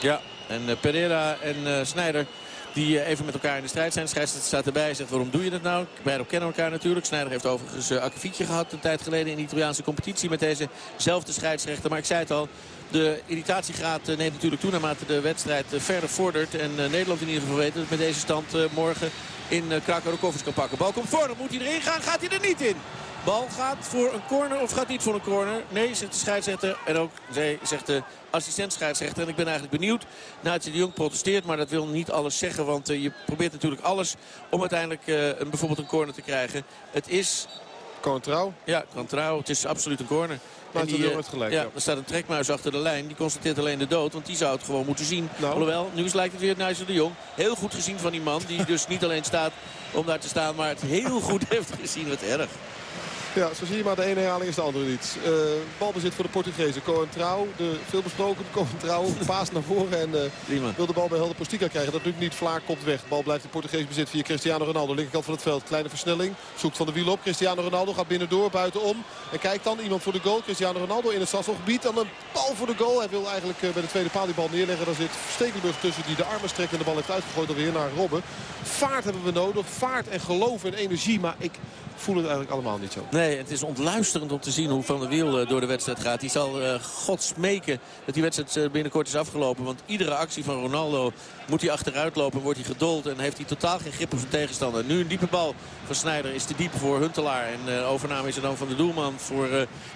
Ja, en uh, Pereira en uh, Snijder die even met elkaar in de strijd zijn. Scheidsrechter staat erbij zegt waarom doe je dat nou? Beiden kennen elkaar natuurlijk. Snijder heeft overigens een akkefietje gehad een tijd geleden in de Italiaanse competitie met dezezelfde scheidsrechter. Maar ik zei het al, de irritatiegraad neemt natuurlijk toe naarmate de wedstrijd verder vordert. En Nederland in ieder geval weet dat het met deze stand morgen in Krakau de koffers kan pakken. Bal komt voor, dan moet hij erin gaan, gaat hij er niet in. Bal gaat voor een corner of gaat niet voor een corner? Nee, zegt de scheidsrechter. En ook zij zegt de assistent scheidsrechter. En ik ben eigenlijk benieuwd. Naatje de Jong protesteert, maar dat wil niet alles zeggen. Want uh, je probeert natuurlijk alles om uiteindelijk uh, een, bijvoorbeeld een corner te krijgen. Het is... Contrao? Ja, Contrao. Het is absoluut een corner. Maar die, uh, gelijk, ja, ja, er staat een trekmuis achter de lijn. Die constateert alleen de dood, want die zou het gewoon moeten zien. Nou. Alhoewel, nu lijkt het weer Nigel de Jong. Heel goed gezien van die man, die dus niet alleen staat om daar te staan... maar het heel goed heeft gezien. Wat erg. Ja, zo zie je maar. De ene herhaling is de andere niet. Uh, balbezit voor de Portugezen. Cohen Trouw, de veelbesproken Cohen Trouw, paast naar voren en uh, wil de bal bij Helder Postica krijgen. Dat lukt niet. Vlaar komt weg. Bal blijft in Portugees bezit via Cristiano Ronaldo. Linkerkant van het veld. Kleine versnelling. Zoekt van de wiel op. Cristiano Ronaldo gaat binnendoor, buitenom. En kijkt dan iemand voor de goal. Cristiano Ronaldo in het strafschopgebied. Dan een bal voor de goal. Hij wil eigenlijk uh, bij de tweede paal die bal neerleggen. Daar zit Stekelenburg tussen die de armen strekt en de bal heeft uitgegooid alweer naar Robben. Vaart hebben we nodig. Vaart en geloof en energie. Maar ik voel het eigenlijk allemaal niet zo. Nee, Nee, het is ontluisterend om te zien hoe Van der Wiel uh, door de wedstrijd gaat. Die zal uh, dat die wedstrijd uh, binnenkort is afgelopen. Want iedere actie van Ronaldo moet hij achteruit lopen. Wordt hij gedold en heeft hij totaal geen grip op zijn tegenstander. Nu een diepe bal van Snijder is te diep voor Huntelaar. En overname is er dan van de doelman voor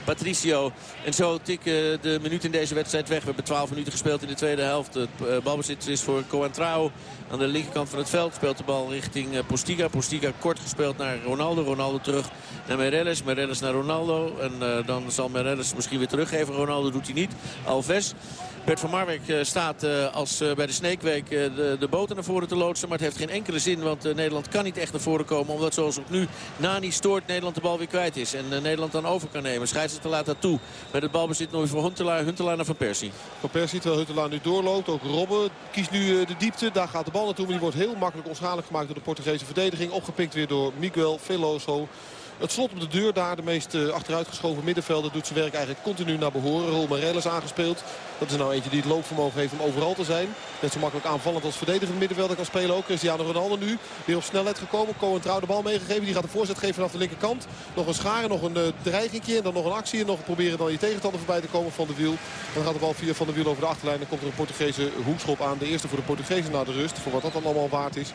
Patricio. En zo tikken de minuut in deze wedstrijd weg. We hebben 12 minuten gespeeld in de tweede helft. Het balbezit is voor Coentrao. Aan de linkerkant van het veld speelt de bal richting Postiga. Postiga kort gespeeld naar Ronaldo. Ronaldo terug naar Meirelles. Meirelles naar Ronaldo. En uh, dan zal Meirelles misschien weer teruggeven. Ronaldo doet hij niet. Alves. Bert van Marwijk uh, staat uh, als bij de Sneekweek de, de boten naar voren te loodsen. Maar het heeft geen enkele zin, want Nederland kan niet echt naar voren komen. Omdat zoals ook nu Nani stoort Nederland de bal weer kwijt is. En Nederland dan over kan nemen. Scheidsrechter laat dat toe. Met het balbezit nog voor Huntelaar. Huntelaar naar Van Persie. Van Persie, terwijl Huntelaar nu doorloopt. Ook Robben kiest nu de diepte. Daar gaat de bal naartoe. Maar die wordt heel makkelijk onschadelijk gemaakt door de Portugese verdediging. Opgepikt weer door Miguel Veloso. Het slot op de deur daar, de meest uh, achteruitgeschoven middenvelder, doet zijn werk eigenlijk continu naar behoren. Rol Mareles aangespeeld. Dat is nou eentje die het loopvermogen heeft om overal te zijn. Net zo makkelijk aanvallend als verdedigend middenvelder kan spelen ook. Cristiano Ronaldo nu weer op snelheid gekomen. Cohen trouw de bal meegegeven. Die gaat de voorzet geven vanaf de linkerkant. Nog een scharen, nog een uh, dreigingje en dan nog een actie. En nog proberen dan je tegenstander voorbij te komen van de wiel. Dan gaat de bal via van de wiel over de achterlijn. Dan komt er een Portugese hoekschop aan. De eerste voor de Portugezen na de rust. Voor wat dat dan allemaal waard is.